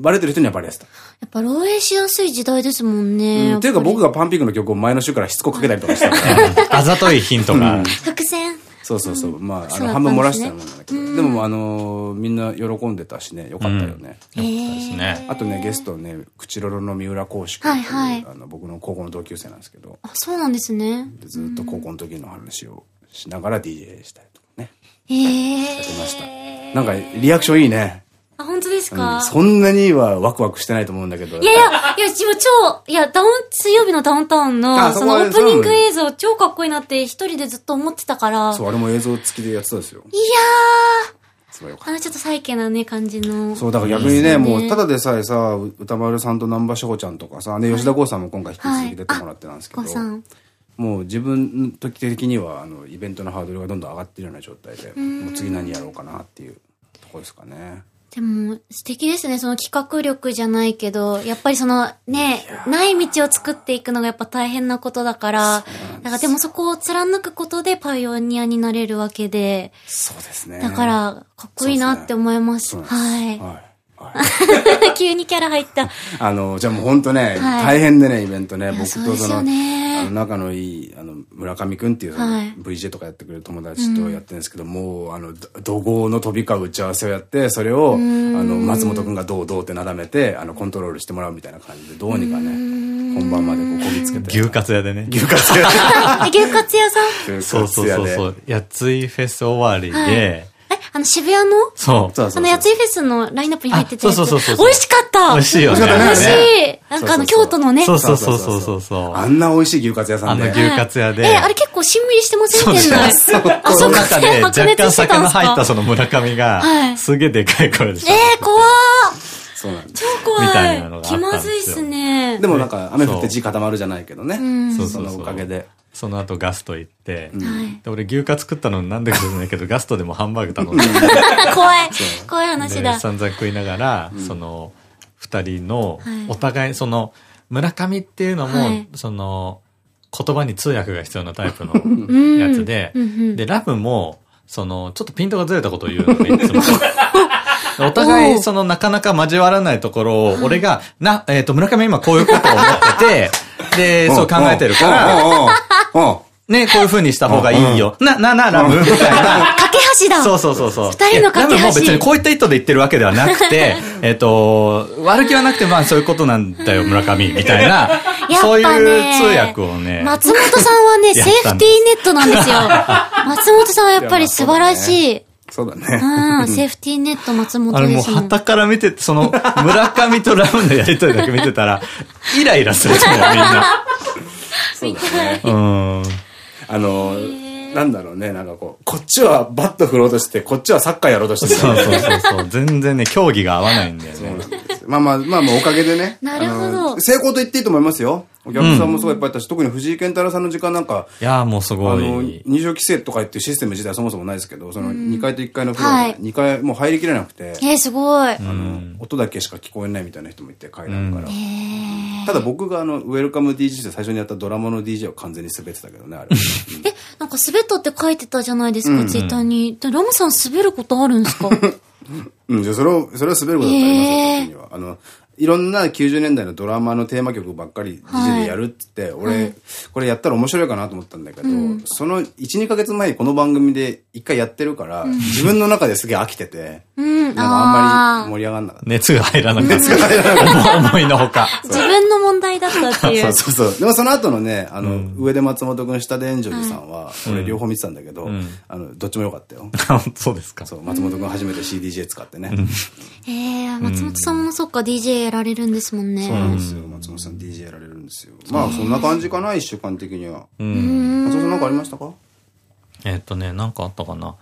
バレてる人にはバレやすた。やっぱ漏洩しやすい時代ですもんね。うんっていうか僕が。がパンピークの曲を前の週からしつこくかけたりとかしたから。あざといヒントが。伏線。そうそうそう。まあ、あの、半分漏らしてたもんなんだけど。でも、あのーみんな喜んでたしね、よかったよね。ええですねあとね、ゲストね、口ロロの三浦公式はいはいあの、僕の高校の同級生なんですけど、あ、そうなんですね。でずっと高校の時の話をしながら DJ したりとか。ね。ええやってました。なんか、リアクションいいね。あ、本当ですうんかそんなにはワクワクしてないと思うんだけど。いやいや、いや、自分超、いや、ダウン、水曜日のダウンタウンの、そのオープニング映像超かっこいいなって一人でずっと思ってたから。そう、あれも映像付きでやってたんですよ。いやすごいよかっー、あのちょっとサイケなね、感じの。た。そう、だから逆にね、もう、ただでさえさ、歌丸さんと南波翔ちゃんとかさ、ね、吉田剛さんも今回引き続き出てもらってなんですけど。もう自分時的には、あの、イベントのハードルがどんどん上がってるような状態で、もう次何やろうかなっていうところですかね。でも、素敵ですね。その企画力じゃないけど、やっぱりその、ね、ない道を作っていくのがやっぱ大変なことだから、だからでもそこを貫くことでパイオニアになれるわけで、そうですね。だから、かっこいいなって思います。そうはい。はい。はい。急にキャラ入った。あの、じゃあもう本当ね、はい大変でね、イベントね、や僕とその、あの、仲のいい、あの、村上くんっていう、VJ とかやってくれる友達とやってるんですけど、もう、あの、ど怒号の飛び交う打ち合わせをやって、それを、あの、松本くんがどうどうってなだめて、あの、コントロールしてもらうみたいな感じで、どうにかね、本番までこう、こぎつけて。牛カツ屋でね。牛カツ屋。え牛カツ屋さん？牛そうカツ屋で。そうそうそう。やついフェス終わりはいで、え、あの渋谷の？そう。そうそうそう。あの、やついフェスのラインナップに入ってたやつ。あそうそうそうそう美味しかった美味しいよね。美味しいなんかあの、そうそうそう京都のね。そうそうそうそうそうそう。あんな美味しい牛カツ屋さんで。あの牛カツ屋で。え、あれ結構しんみりしてませんそう店内。そうあその中で若干酒の入ったその村上はが、いすげえでかい声でしえー、怖ーそうなんです。超怖い。みたいなのがあったんですよ気まずいっすね。でもなんか、雨降って地固まるじゃないけどね。そうそのそうそうおかげで。その後ガスト行って、はい。で俺牛カツ食ったのなんでか知らないけど、ガストでもハンバーグ頼んで、怖い。怖い話でだ。散々食いながら、その、二人のはい、お互い、その、村上っていうのも、はい。その、言葉に通訳が必要なタイプのん。やつでで、ラブも、その、ちょっとピントがずれたことを言うのね、いつも。お互い、その、なかなか交わらないところを、俺が、な、えっと、村上今こういうことを思ってて、で、そう考えてるから、うんね、こういう風にした方がいいよ。な、な、な、ラブみたいな。架け橋だそうそうそうそう。二人の架け橋ラブも別にこういった意図で言ってるわけではなくて、えっと、悪気はなくて、まあそういうことなんだよ、村上、みたいな。やっぱねそういう通訳をね。松本さんはね、セーフティーネットなんですよ。松本さんはやっぱり素晴らしい。そうだね。うん、セーフティーネット松本あれもう。旗から見てて、その、村上とラブのやりとりだけ見てたら、イライラすると思う、みんな。そうだね。うん。あの、なんだろうね、なんかこう、こっちはバット振ろうとして、こっちはサッカーやろうとしてるそうそうそうそう。全然ね、競技が合わないんだよね。まあまあ、まあまあ、おかげでね。なるほどあの成功と言っていいと思いますよ。お客さんもすごいいっぱいいたし、特に藤井健太郎さんの時間なんか、いやーもうすあごの、い。入場規制とか言っていうシステム自体はそもそもないですけど、その2階と1階のフロアはいで、2階もう入りきれなくて、えー、すごい。あの音だけしか聞こえないみたいな人もいて、階段から。ただ僕があの、ウェルカム DJ で最初にやったドラマの DJ は完全に滑ってたけどね、あれ。うんえ、なんか滑ったって書いてたじゃないですか、ツイッターに。でラムさん滑ることあるんですか？うん、じゃあそれを、それは滑ることだとありますよ、時には。あの、いろんな90年代のドラマのテーマ曲ばっかり DJ でやるって言って、俺、これやったら面白いかなと思ったんだけど、その1、2ヶ月前にこの番組で一回やってるから、自分の中ですげえ飽きてて、うん、なんかあんまり盛り上がんなかっ熱が入らなかった。思いのほか。自分の問題だったってた。いう。そうそうそう。でもその後のね、あの、上で松本くん、下で炎上寺さんは、俺両方見てたんだけど、あの、どっちも良かったよ。そうですか。そう、松本くん初めて CDJ 使ってね。えー、松本さんもそっか DJ やられるんですもんね。そうなんですよ。松本さん DJ やられるんですよ。まあ、そんな感じかな、一週間的には。うん。松本さんなんかありましたか？えっとね、なんかあったかな。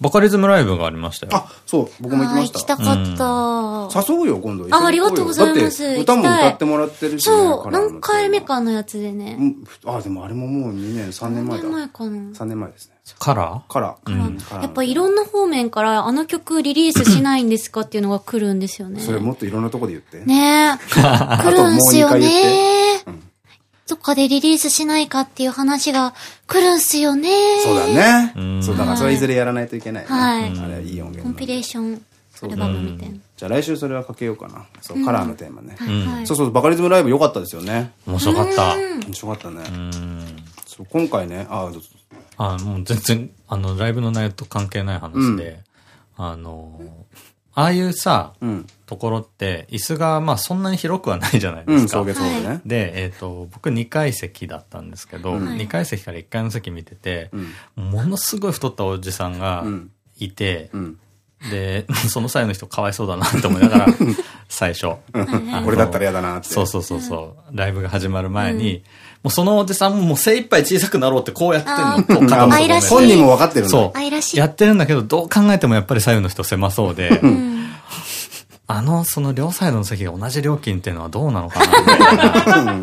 バカリズムライブがありましたよ。あ、そう、僕も行きました。きたかった。誘うよ、今度。あありがとうございます歌も歌ってもらってるしね。そう、何回目かのやつでね。うんあ、でもあれももう2年、3年前だ。何年前かな？3年前ですね。カラカラー。うんカラーやっぱいろんな方面からあの曲リリースしないんですかっていうのが来るんですよね。それもっといろんなとこで言って。ねえ。来るんすよあともう二回ね。どっかでリリースしないかっていう話が来るんすよね。そうだねん。そう、だからそれはいずれやらないといけないね。はいあれ、いい音源。コンピレーションアルバムみたいな。じゃあ来週それはかけようかな。そう、カラーのテーマね。そうそう、バカリズムライブ良かったですよね。面白かった。面白かったね。うん。そう、今回ね、あ、あ、もう全然、あの、ライブの内容と関係ない話で、あの、ああいうさ、うん。ところって、椅子がまあそんなに広くはないじゃないでうん、すか。で、えっ、と、僕2階席だったんですけど、うん2階席から1階の席見ててう、ん。ものすごい太ったおじさんがうんいて、うん。で、その際の人かわいそうだなと思いながら、最初。俺だったら嫌だなって。そうそうそうそう。ライブが始まる前に、もうそのおじさんももう精一杯小さくなろうってこうやってんの。こう本人も分かってるんだ。そう。愛らしいやってるんだけど、どう考えてもやっぱり左右の人狭そうで、うん。あの、その両サイドの席が同じ料金っていうのはどうなのかなみたいな、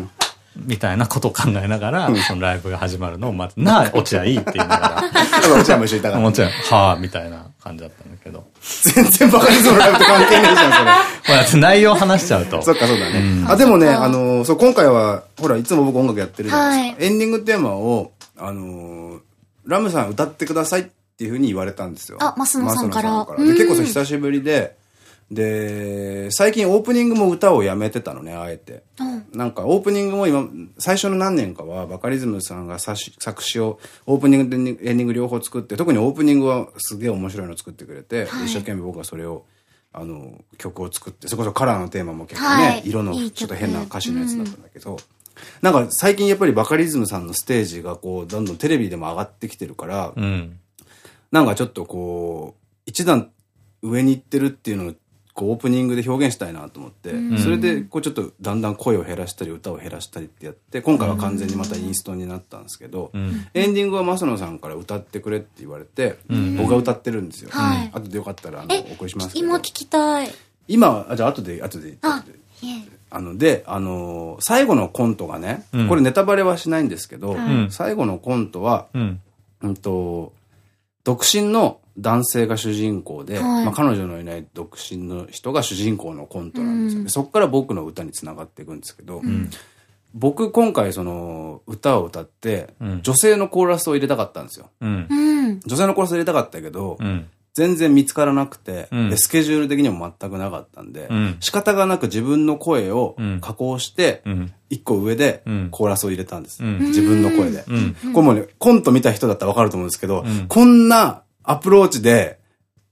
みたいなことを考えながら、そのライブが始まるのを待つ。なあ、落合いいって言いながただ、落合も一緒にいたから、ら。もちろん、はあ、みたいな感じだったんだけど。全然バカリズムのライブと関係ないじゃん、それ。こうやって内容話しちゃうと。そっか、そうだね。あ、でもね、あの、そう、今回は、ほら、いつも僕音楽やってるじゃないですか。エンディングテーマを、あの、ラムさん歌ってくださいっていうふうに言われたんですよ。あ増野さんから結構久しぶりで、で、最近オープニングも歌をやめてたのね、あえて。なんか、オープニングも今、最初の何年かは、バカリズムさんが作詞作詞を、オープニングとエンディング両方作って、特にオープニングはすげえ面白いの作ってくれて、一生懸命僕はそれを、あの、曲を作って、それこそカラーのテーマも結構ね、はい色のちょっと変な歌詞のやつだったんだけど、なんか最近やっぱりバカリズムさんのステージがこう、どんどんテレビでも上がってきてるから、うん。なんかちょっとこう、一段上に行ってるっていうのを、こうオープニングで表現したいなと思って、それでこうちょっとだんだん声を減らしたり歌を減らしたりってやって、今回は完全にまたインストになったんですけど、んエンディングは増野さんから歌ってくれって言われて、僕が歌ってるんですよ。はい後でよかったらあのえお送りしますけど。今聞きたい。今、あ、じゃあ後で、後で、あ後で。あの、で、あのー最後のコントがね、うんこれネタバレはしないんですけど、ん最後のコントは、うん。うんと、独身の男性が主人公で、はいまあ彼女のいない独身の人が主人公のコントなんですよ。でそこから僕の歌につながっていくんですけど、僕今回その歌を歌って、うん女性のコーラスを入れたかったんですよ。うん。うん。女性のコーラスを入れたかったけど、うん。全然見つからなくて、うんでスケジュール的にも全くなかったんで、うん仕方がなく自分の声をうん加工して、うん。一個上でうんコーラスを入れたんです。うん自分の声で。うん。これもうね、コント見た人だったらわかると思うんですけど、んこんなアプローチで、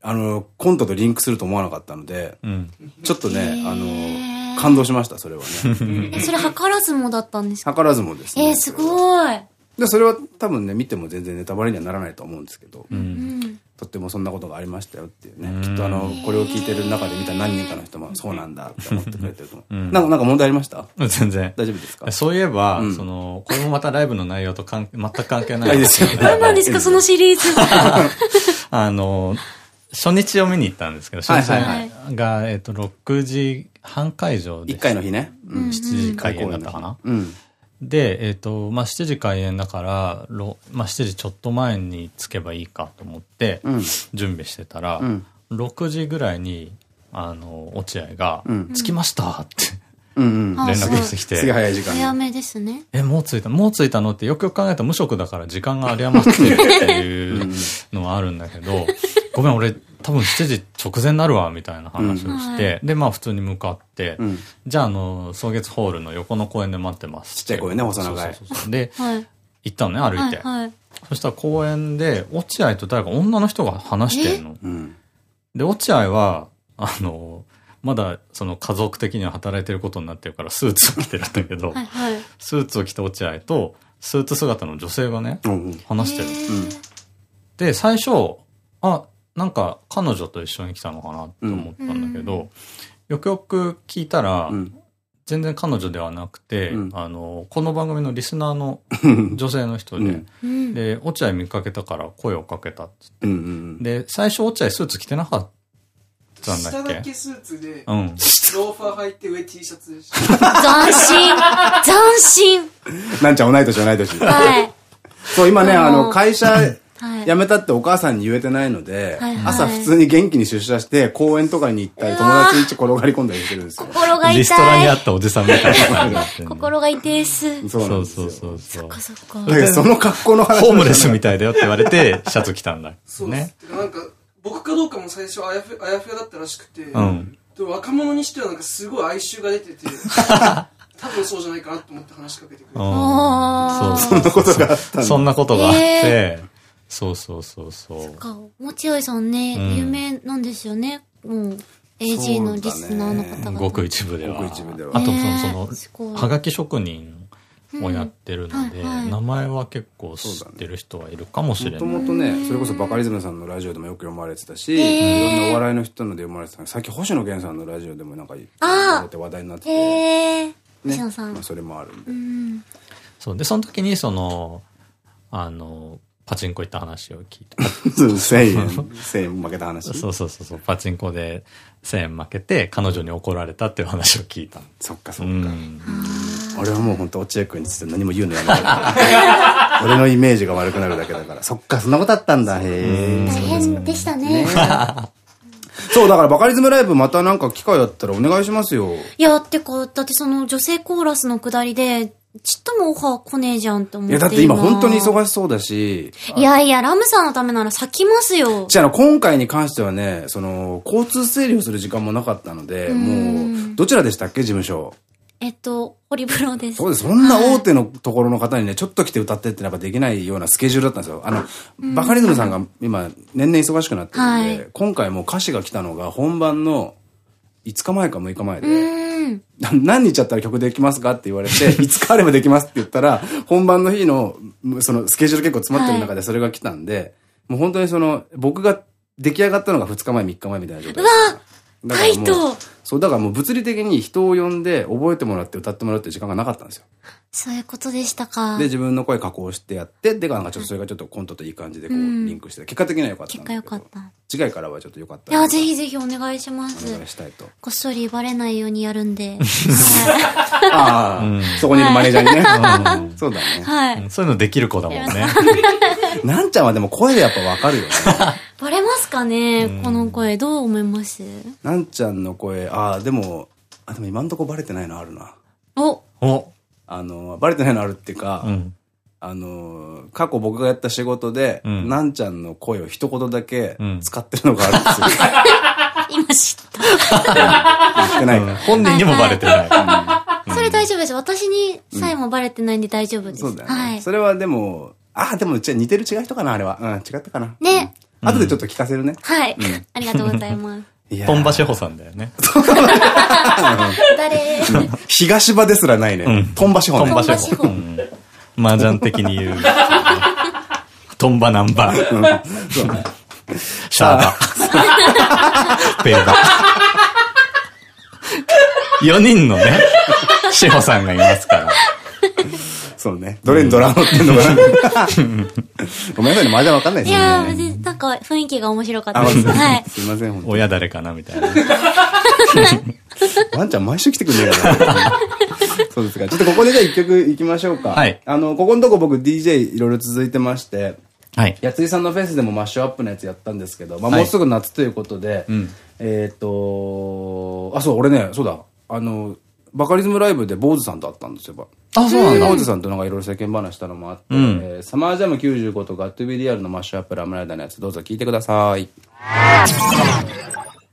あの、コントとリンクすると思わなかったので、うん。ちょっとね、あの、感動しました、それはね。え、それ図らずもだったんですか？図らずもですね。えー、すごい。で、それは多分ね、見ても全然ネタバレにはならないと思うんですけど、うん。とってもそんなことがありましたよっていうね。きっとあの、これを聞いてる中で見た何人かの人もそうなんだって思ってくれてると思う。なんか、なんか問題ありました？全然。大丈夫ですか？そういえば、うんその、これもまたライブの内容と関全く関係ないないですよね。何なんですか、そのシリーズ。あの、初日を見に行ったんですけど、初日が、えっと、6時半会場で一回の日ね。うん。7時開演だったかな。うん。で、えっ、と、まあ、7時開演だから、ろまあ、7時ちょっと前に着けばいいかと思ってうん、準備してたら、うん6時ぐらいに、あの、落合が、ん着きましたって連絡してきすげ早い時間に。早めですね。え、もう着いた。もう着いた。のってよくよく考えた。ら無職だから時間が有り余ってるっていうのはあるんだけど、ごめん、俺多分7時直前になるわ、みた。いな話をして、で、まあ普通に向かって、うん。じゃああの、草月ホールの横の公園で待ってます。ちっちゃい公園ね細長いそうそうそうで、はい。行った。のね、歩いて。そした。ら公園で、落合と誰か女の人が話してんの。うん。で、落合は、あの、まだその家族的には働いてることになってるからスーツを着てるんだけど、はい。はい。スーツを着た落合と、スーツ姿の女性がね。話してる。で、最初、あ、なんか彼女と一緒に来たのかなって思ったんだけど、よくよく聞いたら、うん。全然彼女ではなくて、うんあの、この番組のリスナーの 女性の人で、うんうん。で、落合見かけたから声をかけたっつってうんうんで、最初落合スーツ着てなかったんだ下っけ？だけスーツで、うん。ローファー履いて上 T シャツでした。斬新斬新うん。なんちゃん同い年同い年。はい。そう、今ね、あの、会社はい。辞めたってお母さんに言えてないので朝普通に元気に出社して、公園とかに行ったり、友達ん家転がり込んだりしてるんですよ。心が痛い。リストラにあったおじさんみたいな心が痛いです。そうそうそう。そうそっかそっか。だけどその格好の話ホームレスみたたいだよって言われて、シャツ着たんだ。そう。ね。なんか、僕かどうかも最初あやふあやふやだったらしくて、うん。でも若者にしてはなんかすごい哀愁が出てて、多分そうじゃないかなと思って話しかけてくれて。そうそんなことがあったそんなことがあってへ、そうそうそうそう。か、落合さんね、うん有名なんですよね。もう AG のリスナーの方が。ごく一部では。ごく一部ではあとそねの、すごいその、はがき職人をやってるので、うんはいはい名前は結構知ってる人はいるかもしれもとない。もとね、それこそバカリズムさんのラジオでもよく読まれてたし、いろんなお笑いの人ので読まれてた最近星野源さんのラジオでもなんか読あーまれて話題になってて。ね星野さんまあ。それもあるんで。うん。そう。で、その時にその、あの、パチンコ行った話を聞いて。1000円、1000円負けた話？そうそうそうそう、パチンコで1000円負けて、彼女に怒られたっていう話を聞いた。そっかそっか。うん。俺はもう本当落合君について何も言うのやめて。俺のイメージが悪くなるだけだから。そっか、そんなことあったんだ。へえ。大変でしたね。そう、だからバカリズムライブまたなんか機会あったらお願いしますよ。いや、てか、だってその女性コーラスのくだりで、ちっともオファー来ねえじゃんって思って。いや、だって今本当にい。忙しそうだし、いやいや、ラムさんのためなら咲きますよ。じゃあ、今回に関してはね、その、交通整理をする時間もなかったので、もう、どちらでしたっけ、事務所。えっと、ホリブロです。そうです。そんな大手のところの方にね、ちょっと来て歌ってってなんかできないようなスケジュールだったんですよ。あの、バカリズムさんが今、年々忙しくなってるんで、はい。今回もう歌詞が来たのが本番の5日前か6日前で、何日あったら曲できますかって言われて、5日あればできますって言ったら、本番の日の、そのスケジュール結構詰まってる中でそれが来たんで、もう本当にその、僕が出来上がったのが2日前、3日前みたいな状態うわタイトそう、だからもう物理的に人を呼んで覚えてもらって歌ってもらうっていう時間がなかったんですよ。そういうことでしたか。で、自分の声加工してやって、で、なんかちょっとそれがちょっとコントといい感じでこう、うんリンクして、結果的には良かったん結。果良かった。次回からはちょっと良かったいや、らぜひぜひお願いします。お願いしたいと。こっそりバレないようにやるんで。ああ、そこにいるマネージャーにね。そうだね。はい。はい。そういうのできる子だもんね。なんちゃんはでも声でやっぱわかるよね。バレますかねこの声、どう思います？なんちゃんの声、ああ、でも、あ、でも今んとこバレてないのあるな。おおあの、バレてないのあるっていうか、うん。あの、過去僕がやった仕事で、うんなんちゃんの声を一言だけうん使ってるのがあるんですよ。今知った。言ってないから。本人にもバレてない。それ大丈夫です。私にさえもバレてないんで大丈夫です。そうだよね。はい。それはでも、ああ、でも、じゃあ似てる違う人かな、あれは。うん、違ったかな。ね。後でちょっと聞かせるね。はい。ありがとうございます。いやートンバシホさんだよね。誰？東場ですらないね。トンバシホね。トンバシトンバシホホ。うん麻雀的に言う。トンバナンバー。そうねシャーバ。ペーバ。4人のね、シホさんがいますから。そうね。どれにドラ乗ってんのかな。ごめんなさいね、麻雀わかんないですいや。別になんか雰囲気が面白かったあ、です。はい。すいません、本当に親誰かなみたいな。ワンちゃん毎週来てくんねえかな。そうですか。ちょっとここでじゃあ一曲行きましょうか。はいあの、ここのとこ僕 DJ いろいろ続いてまして、はい。やついさんのフェスでもマッシュアップのやつやったんですけど、まあはいもうすぐ夏ということで、んえっと、あ、そう、俺ね、そうだ、あの、バカリズムライブで Bose さんと会ったんですよ。あ、そうなんだ。 Bose さんとなんかいろいろ世間話したのもあって、んえーサマージャム95と Got to Be Real のマッシュアップ RAM RIDER のやつどうぞ聞いてください。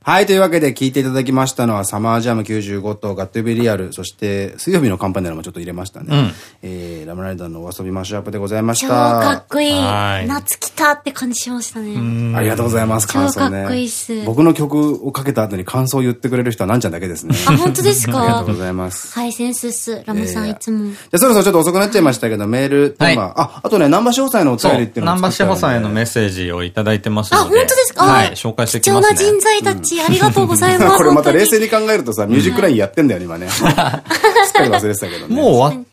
はい、というわけで聞いていただきましたのは、サマージャム95と Got to Be Real、そして水曜日のカンパネラもちょっと入れましたね。うんえー、ラムライダーのお遊びマッシュアップでございまし超た。かっこいい。はい夏来たって感じしましたね。ありがとうございます、感想ね。超かっこいいっす僕の曲をかけた後に感想を言ってくれる人はなんちゃんだけですね。あ、本当です ありがとかうございます。はい、センスっす。ラムさんいつも。じゃあそろそろちょっと遅くなっちゃいましたけど、メール、はいまあ、あ、あとね、南波詳細のお便りっていうのも南波志保さんへのメッスセージをいただいてますあ、ので。本当ですか？はい、紹介していき貴重ますね。な人材たち、ありがとうございます。これまた冷静に。に考えるとさ、ミュージックラインやってんだよね、今ね。すっかり忘れてたけどね。もう終わっ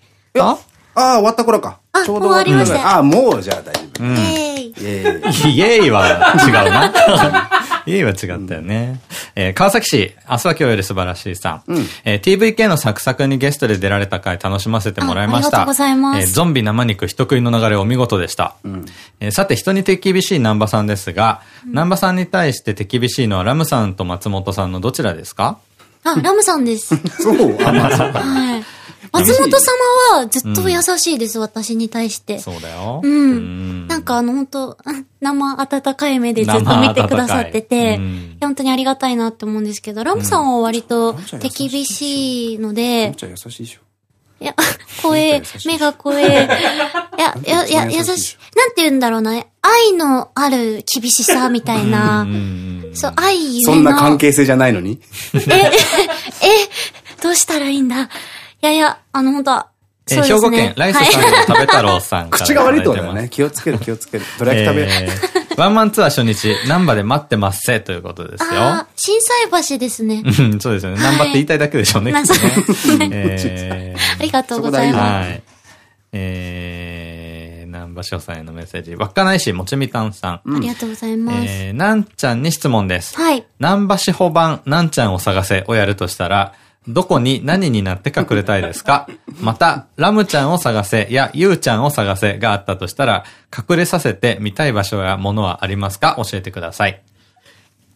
た？ああ、終わった頃か。あちょうど終わりましたああ、もうじゃあ大丈夫。イエーイイエーイは違うな。イエーイは違ったよね。えー川崎市、明日は今日より素晴らしいさん。えー TVK のサクサクにゲストで出られた回楽しませてもらいました。あありがとうございますえーゾンビ生肉人食いの流れお見事でした。えーさて、人に手厳しい南波さんですが、南波さんに対して手厳しいのはラムさんと松本さんのどちらですかあ、ラムさんです。そう、あ、まあ、そうか。はい。松本様はずっと優しいです、私に対して。そうだよ。うん。なんかあの、本当生温かい目でずっと見てくださって生て、うん本当にありがたいなって思うんですけど、ラムさんは割と手厳しいのでめっ、ちゃ優しいでしょ。いや、怖え目が怖え。いや、いや、いや、優しい。なんて言うんだろうな。愛のある厳しさみたいな。そう、愛ゆえの。そんな関係性じゃないのに。え、え、どうしたらいいんだ？いやいや、あの、本当は。えー、兵庫県、ライスさんの食べ太郎さん 口が悪いとでもね、気をつける気をつける。どら焼き食べ。えー、ワンマンツアー初日、ナンバで待ってますせということですよ。あ、震災橋ですね。うん、そうですよね。ナンバって言いたいだけでしょうね。え ありがとうございます。はい。えー、南波翔さんへのメッセージ。稚内市もちみたんさん。ありがとうございます。えー、なんちゃんに質問です。はい。南波志保版、なんちゃんを探せをやるとしたら、どこに何になって隠れたいですか？また、ラムちゃんを探せやユウちゃんを探せがあったとしたら、隠れさせてみたい場所やものはありますか？教えてください。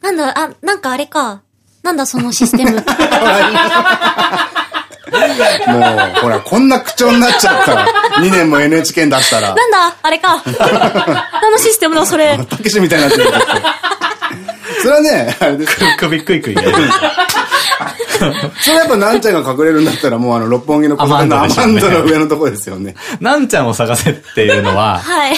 なんだ、あ、なんかあれか。なんだそのシステム。もう、ほら、こんな口調になっちゃったら、2年も NHK 出したら。なんだあれか。何のシステムだ、それ。たけしみたいになってる。それはね、あれです。首クイクイね。それやっぱなんちゃんが隠れるんだったらもうあの六本木の小坂のアマンドの上のとこですよね。なんちゃんを探せっていうのは、はい。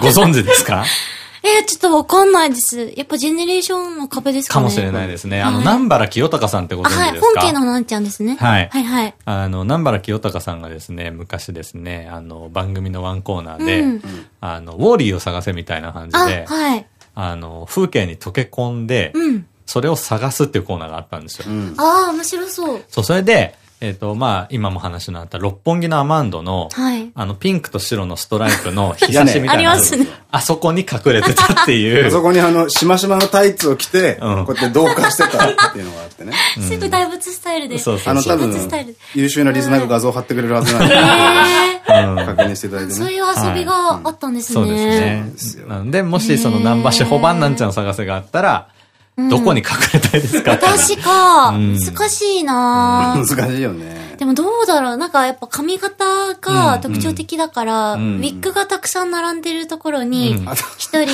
ご存知ですか？えー、ちょっとわかんないです。やっぱジェネレーションの壁ですかねかもしれないですね。あの、南原清隆さんってご存知ですか？はい、本家のなんちゃんですね。はい。はいはい。あの、南原清隆さんがですね、昔ですね、あの、番組のワンコーナーで、うん、あの、ウォーリーを探せみたいな感じで、はい。あの、風景に溶け込んで、うん、それを探すっていうコーナーがあったんですよ。うん、ああ、面白そう。そう、それで、えっ、と、まあ、今も話のあった六本木のアマンドの、はい、あの、ピンクと白のストライプの日差しみたいな。ありますね。あそこに隠れてたっていう。あそこにあの、しましまのタイツを着て、うん、こうやって同化してたっていうのがあってね。すぐ大仏スタイルで。そうそうあの、多分、優秀なリスナーが画像を貼ってくれるはずなんで、確認していただいてね。そういう遊びがあったんですね。そうですね。なんで、もしその南波志保番なんちゃんを探せがあったら、どこに隠れたいですか？私か。難しいな難しいよね。でもどうだろうなんかやっぱ髪型が特徴的だから、ウィッグがたくさん並んでるところに、一人いる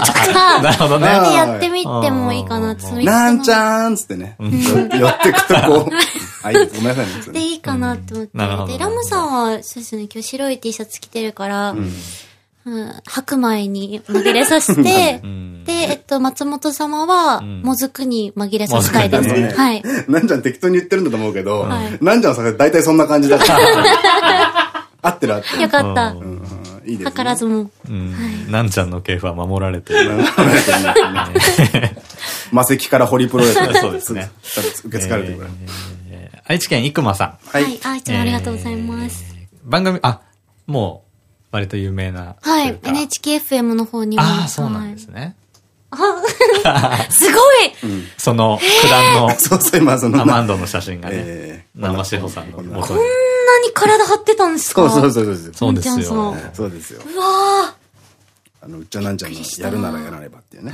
とか、なるほどね。やってみてもいいかなって。なんちゃーんつってね。寄ってくとこう。はい、ごめんなさいね。でいいかなって思って。で、ラムさんは、そうですね、今日白い T シャツ着てるから、うん、白米に紛れさせて、で、えっと、松本様は、もずくに紛れさせたいです。ね、はい。なんちゃん適当に言ってるんだと思うけど、はい、なんちゃんさ、大体そんな感じだから。合ってる合ってる。よかった。いいです図らずも。なんちゃんの系譜は守られてる。魔石からホリプロレス そうですね。受け継がれてるから。愛知県生駒さん。はい。愛知県ありがとうございます。番組、あ、もう、割と有名な。はい。NHKFM の方にも。ああ、そうなんですね。すごいその、九段の、そうそう、今その、アマンドの写真がね、生志保さんのこんなに体張ってたんですか？そうそうそうそう。そうですよ。そうですよ。うわあの、うっちゃなんちゃんのやるならやらねばっていうね。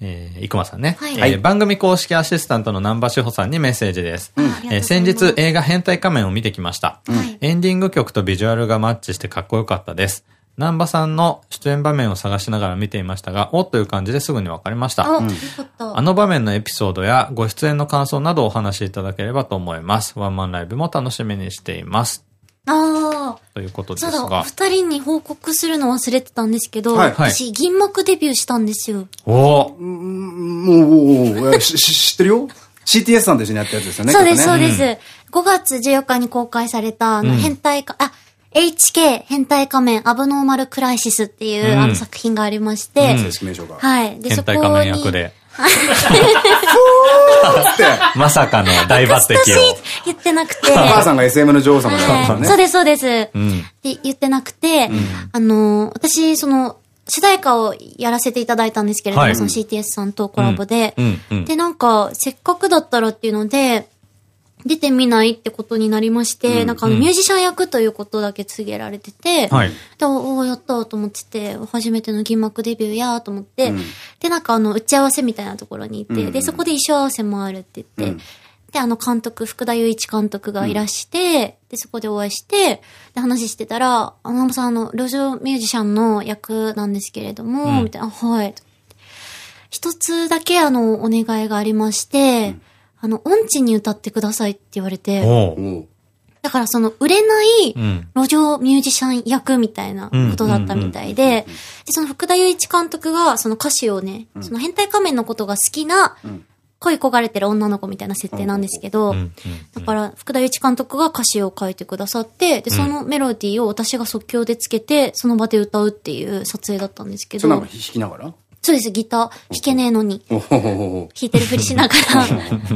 えー、生駒さんね。はい、えー、番組公式アシスタントの南波志保さんにメッセージです。うん、えー、先日映画変態仮面を見てきました。うん、エンディング曲とビジュアルがマッチしてかっこよかったです。南波さんの出演場面を探しながら見ていましたが、おという感じですぐにわかりました。うん、あの場面のエピソードやご出演の感想などをお話しいただければと思います。ワンマンライブも楽しみにしています。ああ。ということですが。お二人に報告するの忘れてたんですけど、はい、私、銀幕デビューしたんですよ。おおもう、知ってるよ ?CTS さんと一緒にやったやつですよね。そうです、そうです。5月14日に公開された、あの、変態か、あ、HK 変態仮面アブノーマルクライシスっていう、あの作品がありまして、正式名称が。はい。で、変態仮面役で。まさかの大抜擢を。言ってなくて。お母さんが SM の女王様だったね。そうです、そうです。って言ってなくて、あの、私、その、主題歌をやらせていただいたんですけれども、その CTS さんとコラボで。で、なんか、せっかくだったらっていうので、出てみないってことになりまして、うん、なんかあのミュージシャン役ということだけ告げられてて、はい、で、おお、やったと思ってて、初めての銀幕デビューやと思って、うん、で、なんかあの、打ち合わせみたいなところに行って、うん、で、そこで衣装合わせもあるって言って、で、あの監督、福田雄一監督がいらして、で、そこでお会いして、で、話してたら、あの、さん、あの、路上ミュージシャンの役なんですけれども、みたいな、はい。一つだけあの、お願いがありまして、あの、音痴に歌ってくださいって言われて、だからその売れないうん。路上ミュージシャン役みたいなことだったみたいで、で、その福田雄一監督がその歌詞をね、その変態仮面のことが好きな恋焦がれてる女の子みたいな設定なんですけど、うんだから福田雄一監督が歌詞を書いてくださって、で、そのメロディーを私が即興でつけて、その場で歌うっていう撮影だったんですけど。それなんか、弾きながら？そうです、ギター弾けねえのに。弾いてるふりしながら。は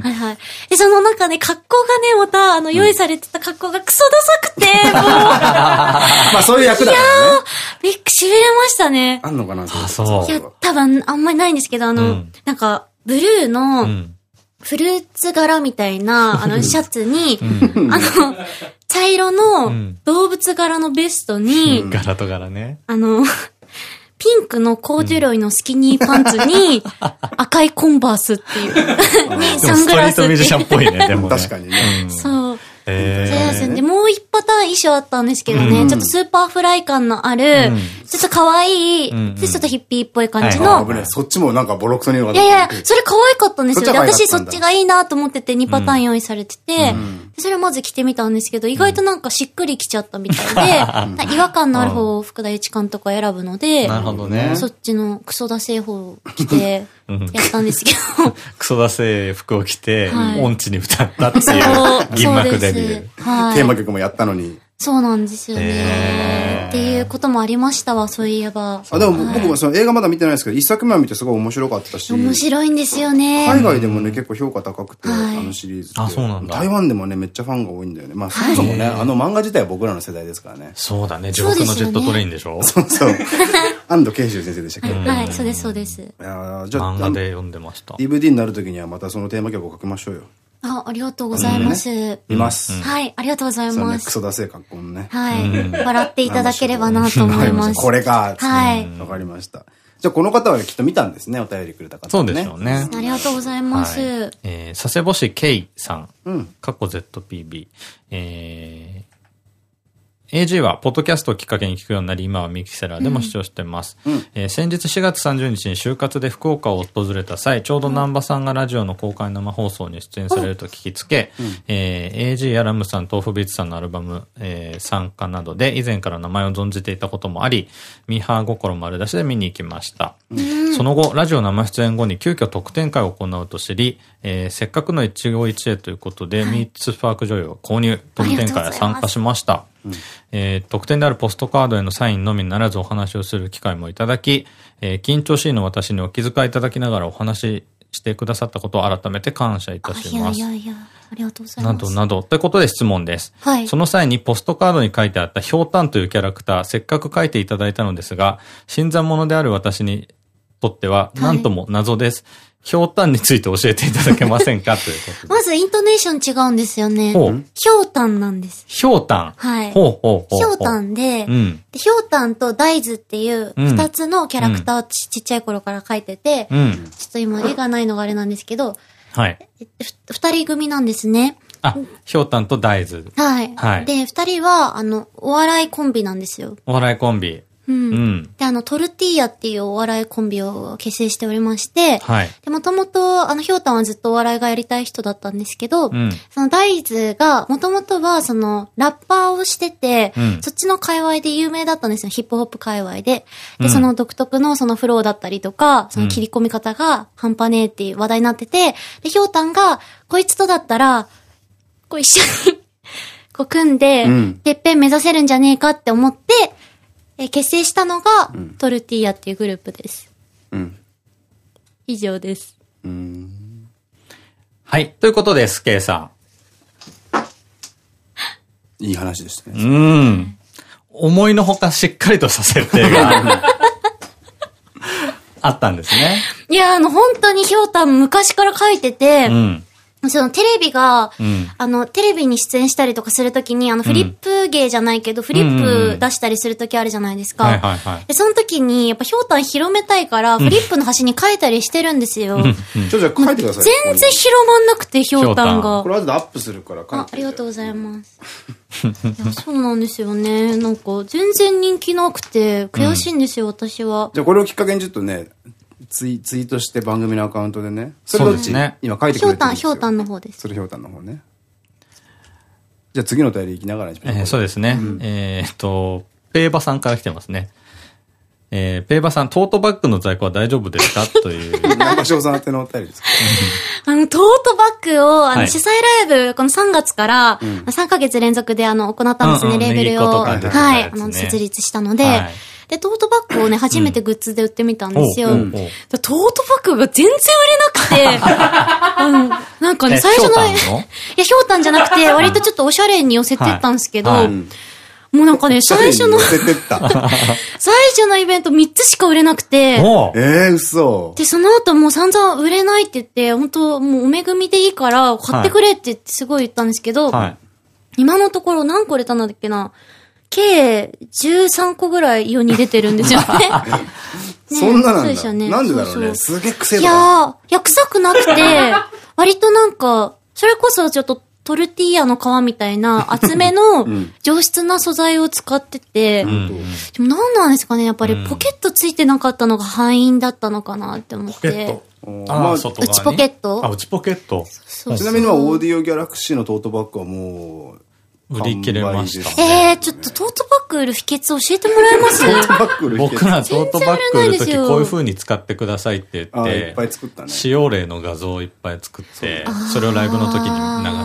いはい。で、そのなんかね、格好がね、また、あの、用意されてた格好がクソダサくて、もう、まあそういう役だからね。びっくしびれましたね。あんのかなあそういや、多分、あんまりないんですけど、あの、うんなんか、ブルーうの、ん。フルーツ柄みたいな、あの、シャツに、あの、茶色うのん動物柄のベストに、柄と柄ね。あの、ピンクのコーデュロイのスキニーパンツに、赤いコンバースっていう、サンストリグラスってートミュージシャンっぽいね、でもね。確かにね。そう。えそうですね。で、もう一パターン衣装あったんですけどね、うん。ちょっと Superfly 感のある、うん。ちょっと可愛い、ん。で、ちょっとヒッピーっぽい感じの。そっちもなんかボロクソに言ういやいや、それ可愛かったんですよ。私そっちがいいなと思ってて2パターン用意されてて、でそれをまず着てみたんですけど、意外となんかしっくりきちゃったみたいで、違和感のある方を福田雄一監督は選ぶので、なるほどね。そっちのクソダセー方を着て、うん。やったんですけど、クソダセー服を着て、はい。音痴に歌ったっていう銀幕そうでデビュー。テーマ曲もやったのに。そうなんですよ。ねっていうこともありましたわ、そういえば。あ、でもはい僕もその映画まだ見てないですけど、一作目は見てすごい面白かったし。面白いんですよね。海外でもね、結構評価高くて、あはいのシリーズって。あそうなんだ台湾でもね、めっちゃファンが多いんだよね。まあ、そもそもね、あの漫画自体は僕らの世代ですからね。そうだね、地獄のジェットトレインでしょ？そうそう。安藤慶修先生でしたっけ、いはい、そうです、そうです。やーじゃあ、漫画で読んでました。DVD になるときにはまたそのテーマ曲をかけましょうよ。あ、ありがとうございます。見ます。はい、ありがとうございます。ソダセえ格好のね。はい、笑っていただければなと思います。これか。はいわかりました。じゃあ、この方はきっと見たんですね、お便りくれた方、ね。そうでしょうね。ありがとうございます。はいえー佐世保市 K さん。うん。過去 ZPB。えー AG は、ポッドキャストをきっかけに聞くようになり、今はミキセラーでも視聴してます。えー先日4月30日に就活で福岡を訪れた際、ちょうど南波さんがラジオの公開生放送に出演されると聞きつけ、えー AG やラムさん、豆腐ビーツさんのアルバム、えー参加などで以前から名前を存じていたこともあり、ミーハー心丸出しで見に行きました。その後、ラジオ生出演後に急遽特典会を行うと知り、えーせっかくの一期一会ということで、ミーツパークジョイを購入、特典会へ参加しました。えー特典であるポストカードへのサインのみならずお話をする機会もいただき、えー緊張しいの私にお気遣いいただきながらお話ししてくださったことを改めて感謝いたします。いやいや、ありがとうございなます。どなど。ということで質問です。はいその際にポストカードに書いてあったひょうたんというキャラクター、せっかく書いていただいたのですが、新参者である私にとっては、いなんとも謎です。ひょうたんについて教えていただけませんかということで。まず、イントネーション違うんですよね。ひょうたんなんです。ひょうたん。はい。ほうほうほう。ひょうたんで、うん。でひょうたんと大豆っていううん二つのキャラクターをちちっちゃい頃から描いてて、うん。ちょっと今絵がないのがあれなんですけど、はい。二人組なんですね。あ、ひょうたんと大豆。はい。はいで、二人は、あの、お笑いコンビなんですよ。お笑いコンビ。うん。うん。で、あの、トルティーヤっていうお笑いコンビを結成しておりまして、はい。で、もともと、あの、ひょうたんはずっとお笑いがやりたい人だったんですけど、うん。その大豆が、もともとは、その、ラッパーをしてて、うんそっちの界隈で有名だったんですよ。ヒップホップ界隈で。で、うんその独特のそのフローだったりとか、その切り込み方が半端ねえっていう話題になってて、で、ひょうたんが、こいつとだったら、こう一緒に こう組んで、うんてっぺん目指せるんじゃねえかって思って、えー結成したのが、トルティーヤっていうグループです。うん。以上です。うん。はい。ということです、K さ いい話でしたん。ね。うん。思いのほかしっかりとした設定が あったんですね。いや、あの、本当にひょうたん昔から書いてて、うん。そのテレビが、うんあの、テレビに出演したりとかするときに、あの、フリップ芸じゃないけど、フリップ出したりするときあるじゃないですか。はいはいはい。で、その時に、やっぱひょうたん広めたいから、フリップの端に書いたりしてるんですよ。ちょじゃあ書いてください。全然広まんなくて、ひょうたんがこ。れ後でアップするから書いて。あ、ありがとうございます。いや、そうなんですよね。なんか、全然人気なくて、悔しいんですよ、私は。じゃあこれをきっかけにちょっとね、ツイツイートして番組のアカウントでね。それどっち？そうですね今書いてくれてるんひょうたん、ですよ。ひょうたんの方です。それひょうたんの方ね。じゃあ次のお便り行きながらにしましょう。えーそうですね。えーっと、ペーバさんから来てますね。えーペーバさん、トートバッグの在庫は大丈夫ですか？という。中翔さん宛てのお便りですか？あの、トートバッグを、あの、はい主催ライブ、この3月から、3ヶ月連続で、あの、行ったんですね、うんうんレーベルを。はい、あの、設立したので、はいで、トートバッグをね、初めてグッズで売ってみたんですよ。トートバッグが全然売れなくて、うん、なんかね、え最初の、いや、ひょうたんじゃなくて、割とちょっとおしゃれに寄せてったんですけど、もうなんかね、最初の。最初のイベント3つしか売れなくて、えー、嘘。で、その後もう散々売れないって言って、本当もうお恵みでいいから買ってくれって言ってすごい言ったんですけど、はい。今のところ何個売れたんだっけな計13個ぐらい世に出てるんですよね。ね そんななんだ。そうでしょうねなんでだろうね。そうそうすげえ癖いやー、いや、臭くなくて、割となんか、それこそちょっとトルティーヤの皮みたいな厚めの上質な素材を使ってて、でも何なんですかねやっぱりポケットついてなかったのが敗因だったのかなって思って。ポケット。あ内ポケットあ、内ポケット。そうちなみに今、オーディオギャラクシーのトートバッグはもう、売り切れました完売ですえー、ちょっとトートバッグ売る秘訣教えてもらえます？トートバッグ売る秘訣。僕らトートバッグ売るときこういう風に使ってくださいって言って、っぱい作ったね。使用例の画像をいっぱい作って、それをライブの時に流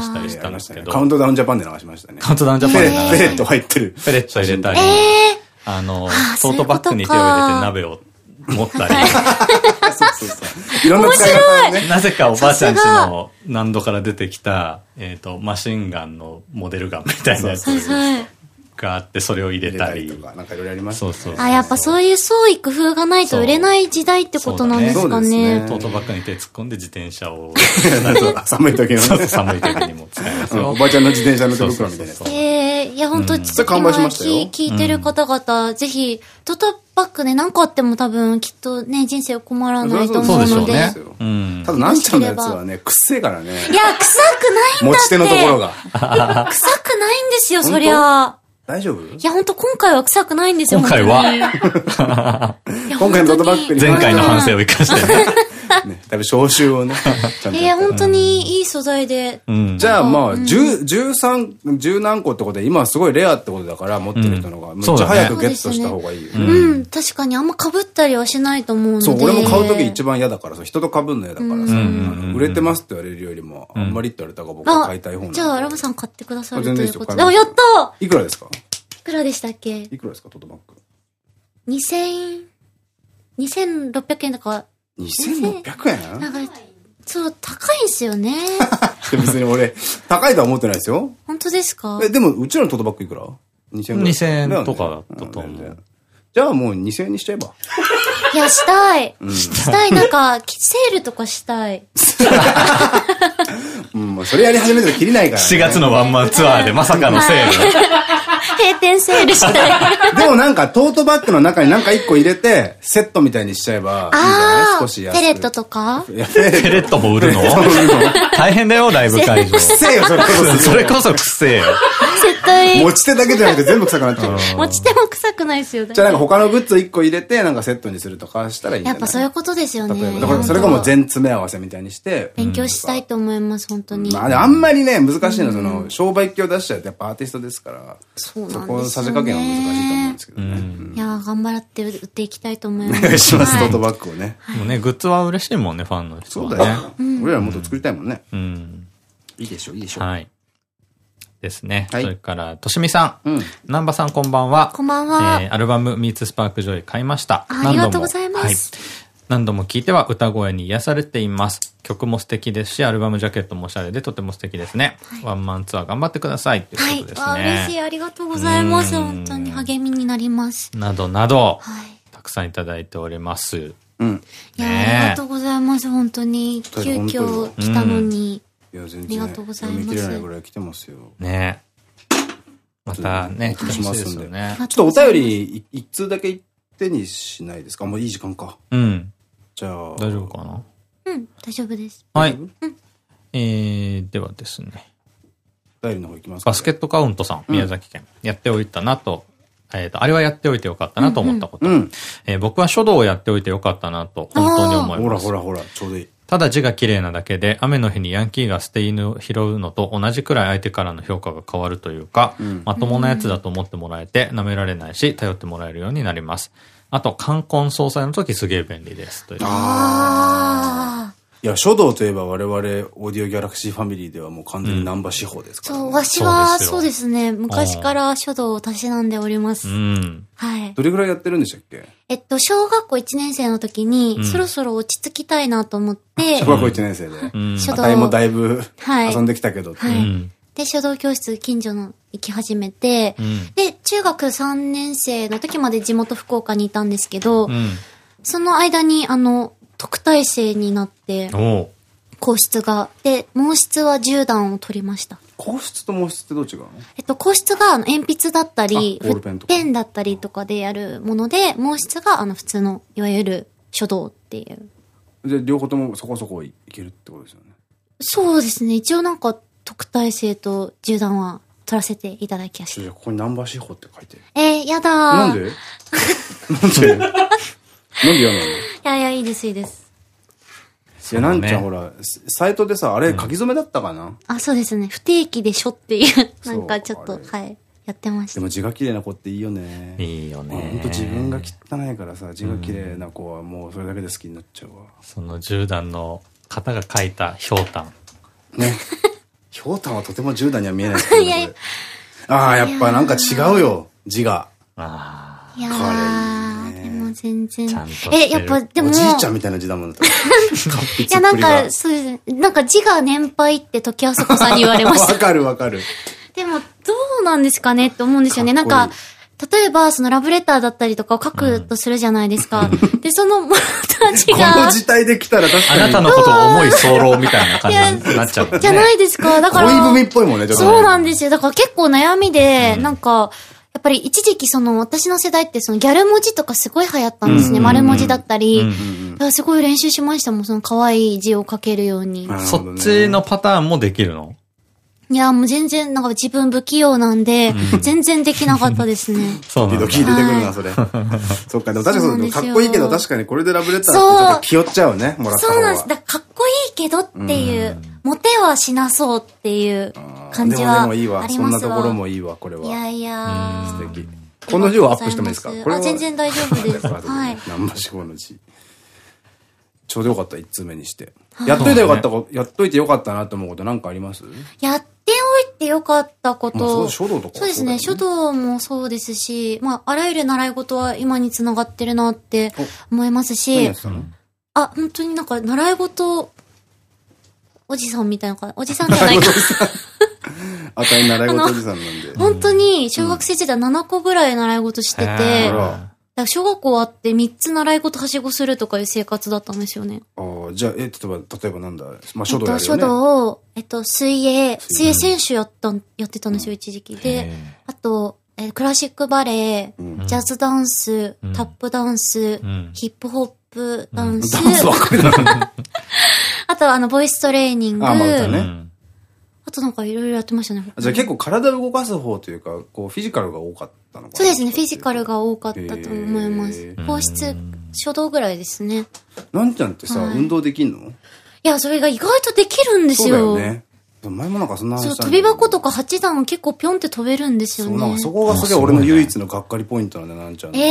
したりしたんですけど、カウントダウンジャパンで流しましたね。カウントダウンジャパンで流したペレペレット入ってる。ペレット入れたり、えあのー、トートバッグに手を入れて鍋を持ったり、そうそうそう。いろんな使い方をね。なぜかおばあちゃんちの難度から出てきた、えっと、マシンガンのモデルガンみたいなやつ。があって、それを入れたりなんかいろいろありますそうそう。あ、やっぱそういう創意工夫がないと売れない時代ってことなんですかそうだねそうねです。トートバッグに手突っ込んで自転車を、寒い時のそうそうね。寒い時にも使います お。ばあちゃんの自転車の手袋みたいなやつそうそうそうええいや、本当ちょっと聞聞いてる方々、ぜひ、トートバッグね、何個あっても多分、きっとね、人生困らないと思そうでしょうで。ねそう。うん。ただ、なんちゃんのやつはね、くっせえからね。いや、臭くないんだって。持ち手のところが。臭くないんですよ、そりゃ。大丈夫？いや、本当今回は臭くないんですよ、今回はは今回のトートバッグに前回の反省を生かしてね。ね、だいぶ消臭をね、ちゃんといや、やって。本当にいい素材で。うん。じゃあまあ、十、十三、十何個ってことで、今はすごいレアってことだから、持ってる人のが。めっちゃ早くゲットした方がいいようね。ん、確かにあんま被ったりはしないと思うので。そう、俺も買うとき一番嫌だからさ、人と被るの嫌だからさ、売れてますって言われるよりも、あんまりって言われた方が僕はあ買いたい方じゃあ、ラムさん買ってくださるということで。あ、やったいくらですか？いくらでしたっけ？いくらですか、トートバッグ。2000、2600円とか、2600円？なんか、そう、高いんすよね。別に俺、高いとは思ってないですよ。本当ですか？え、でも、うちらのトートバッグいくら ?2000 円ぐらい。2000円とかだったと思うじゃあもう2000円にしちゃえば。いや、したい。したい。なんか、セールとかしたい。うん、まあそれやり始めたらきりないから、ね。4月のワンマンツアーでまさかのセール。閉店セールしたい。でもなんか、トートバッグの中になんか1個入れて、セットみたいにしちゃえばいいんじゃない？ああ、少し安く。ペレットとか？いや、ペレット。も売るの？大変だよ、ライブ会場。せえよ、それこそ。それこそくせえよ。絶対、持ち手だけじゃなくて全部臭くなっちゃう。持ち手も臭くないですよ。じゃあなんか他のグッズ1個入れて、なんかセットにするとかしたらいいんじゃないやっぱそういうことですよね。例えば、だからそれがもう全詰め合わせみたいにして。勉強したいと思います、本当に。まあ、あんまりね、難しいのは、その、商売機を出しちゃうとやっぱアーティストですから、そうそなんですよ、ね。このさじ加減は難しいと思うんですけどね。いやー、頑張って売っていきたいと思います。お願いします、はいトートバッグをね。もうね、グッズは嬉しいもんね、ファンの人はね。そうだよ。俺らもっと作りたいもんね。うん。いいでしょ、いいでしょ。はい。ですね。はいそれから、としみさん。うん。南波さんこんばんは。こんばんはえーアルバム、ミーツスパークジョイ買いました。あありがとうございます何度もはい。何度も聴いては歌声に癒されています。曲も素敵ですし、アルバムジャケットもおしゃれでとても素敵ですね。ワンマンツアー頑張ってください。というはいこと。ですわあ、嬉しい。ね。ありがとうございます。うん本当に励みになります。などなど、はい。たくさんいただいております。うん。いや、ありがとうございます。本当に。急遽来たのに。いや、全然、ありがとうございます読み切れないぐらい来てますよ。ねまたね、来お願いしますてほしいですよね。ちょっとお便りい一通だけ一手にしないですか？もういい時間か。うん。じゃあ。大丈夫かな？うん、大丈夫です。はい。えー、ではですね。お便りの方行きますか？バスケットカウントさん、宮崎県。やっておいたなと。えっ、と、あれはやっておいてよかったなと思ったこと。うん。えー僕は書道をやっておいてよかったなと、本当に思いほらます。ほらほら、ちょうどいい。ただ字が綺麗なだけで、雨の日にヤンキーが捨て犬を拾うのと同じくらい相手からの評価が変わるというか、まともなやつだと思ってもらえて、舐められないし、頼ってもらえるようになります。あと、冠婚葬祭の時すげえ便利です。という。ああ。いや、書道といえば我々、オーディオギャラクシーファミリーではもう完全にナンバー司法ですから、ねそう、わしは、そうですね。昔から書道をたしなんでおります。うん。はい。どれぐらいやってるんでしたっけ？えっと、小学校1年生の時に、そろそろ落ち着きたいなと思って、小学校1年生で。うん。書道もだいぶはい遊んできたけどって。はいうん。で、書道教室近所の行き始めて、んで、中学3年生の時まで地元福岡にいたんですけど、うん。その間に、あの、特待生になって、皇室が。で、毛筆は10段を取りました。皇室と毛筆ってどう違うの？えっと、皇室が鉛筆だったり、あボールペンだったりとかでやるもので、毛筆があの普通の、いわゆる書道っていう。で、両方ともそこそこいけるってことですよね。そうですね。一応なんか、特待生と10段は取らせていただきました。じゃあここにナンバー司法って書いて。えー、やだー。なんで？なんで？なんで嫌なのいいやいや、いいです、いいです。や、だねなんちゃんほら、サイトでさ、あれ書き初めだったかな、あ、そうですね。不定期でしょっていう、なんかちょっとはい、やってました。でも字が綺麗な子っていいよね。いいよほんね。と自分が汚いからさ、字が綺麗な子はもうそれだけで好きになっちゃうわ。その10段の方が書いたひょうたん。ね。ひょうたんはとても10段には見えない ああ、やっぱなんか違うよ、字が。あいやこれい全然え、やっぱ、でも、おじいちゃんみたいな字だもんだって。い いや、なんか、そうですね。なんか字が年配って時あそこさんに言われました。わかるわかる。でも、どうなんですかねって思うんですよね。なんか例えば、そのラブレターだったりとかを書くとするじゃないですか。で、その、もらった字このが、字体で来たら確あかに。なたのことを思い候みたいな感じになっちゃ う。じゃないですか。だから、恋文っぽいもんね、ちょっとね。そうなんですよ。だから結構悩みで、なんか、やっぱり一時期その私の世代ってそのギャル文字とかすごい流行ったんですね。丸文字だったり。だからすごい練習しましたもん。その可愛い字を書けるように。そっちのパターンもできるの？いや、もう全然、なんか自分不器用なんで、全然できなかったですね。そうなんだドキドキ出てくるな、はいそれ。そっか、でも確かにかっこいいけど、確かにこれでラブレターっうょっと気負っちゃうね、もらった。そうなんです。だかっこいいけどっていう、モテはしなそうっていう感じはあでもでもいいわ。りますわ。そんなところもいいわ、これは。いやいや素敵。この字をアップしてもいいですか？これはあ、全然大丈夫です。はい。ナンバー四五の字。ちょうどよかった、一通目にして。やっといてよかったこと、やっといてよかったなと思うことなんかあります？やっておいてよかったこと。書道とかそうですね。書道もそうですし、まあ、あらゆる習い事は今につながってるなって思います何しあ、本当になんか習い事、おじさんみたいな感じ、おじさんじゃないか。あたい習い事おじさんなんで。本当に小学生時代7個ぐらい習い事してて、へーあらだから小学校終わって3つ習い事はしごするとかいう生活だったんですよね。ああ、じゃあ、え、例えば、例えばなんだまあ、書道やるよね。道を、えっと、水泳、水泳選手やったん、やってたんですよ、一時期。で、あと、えークラシックバレエ、ジャズダンス、タップダンス、ん。ヒップホップダンス、ダンスばっかりだな。あとあの、ボイストレーニング、あまねとなんかいろいろやってましたね。じゃあ結構体を動かす方というか、こう、フィジカルが多かったのかなそうですね、フィジカルが多かったと思いますへ。皇室、書道ぐらいですね。なんちゃんってさ、はい運動できんの？いや、それが意外とできるんですそうだよ。よね。前もなんかそんな話そう、飛び箱とか八段結構ぴょんって飛べるんですよねか。そこがすげえ俺の唯一のがっかりポイントなんだよ、なんちゃんの。え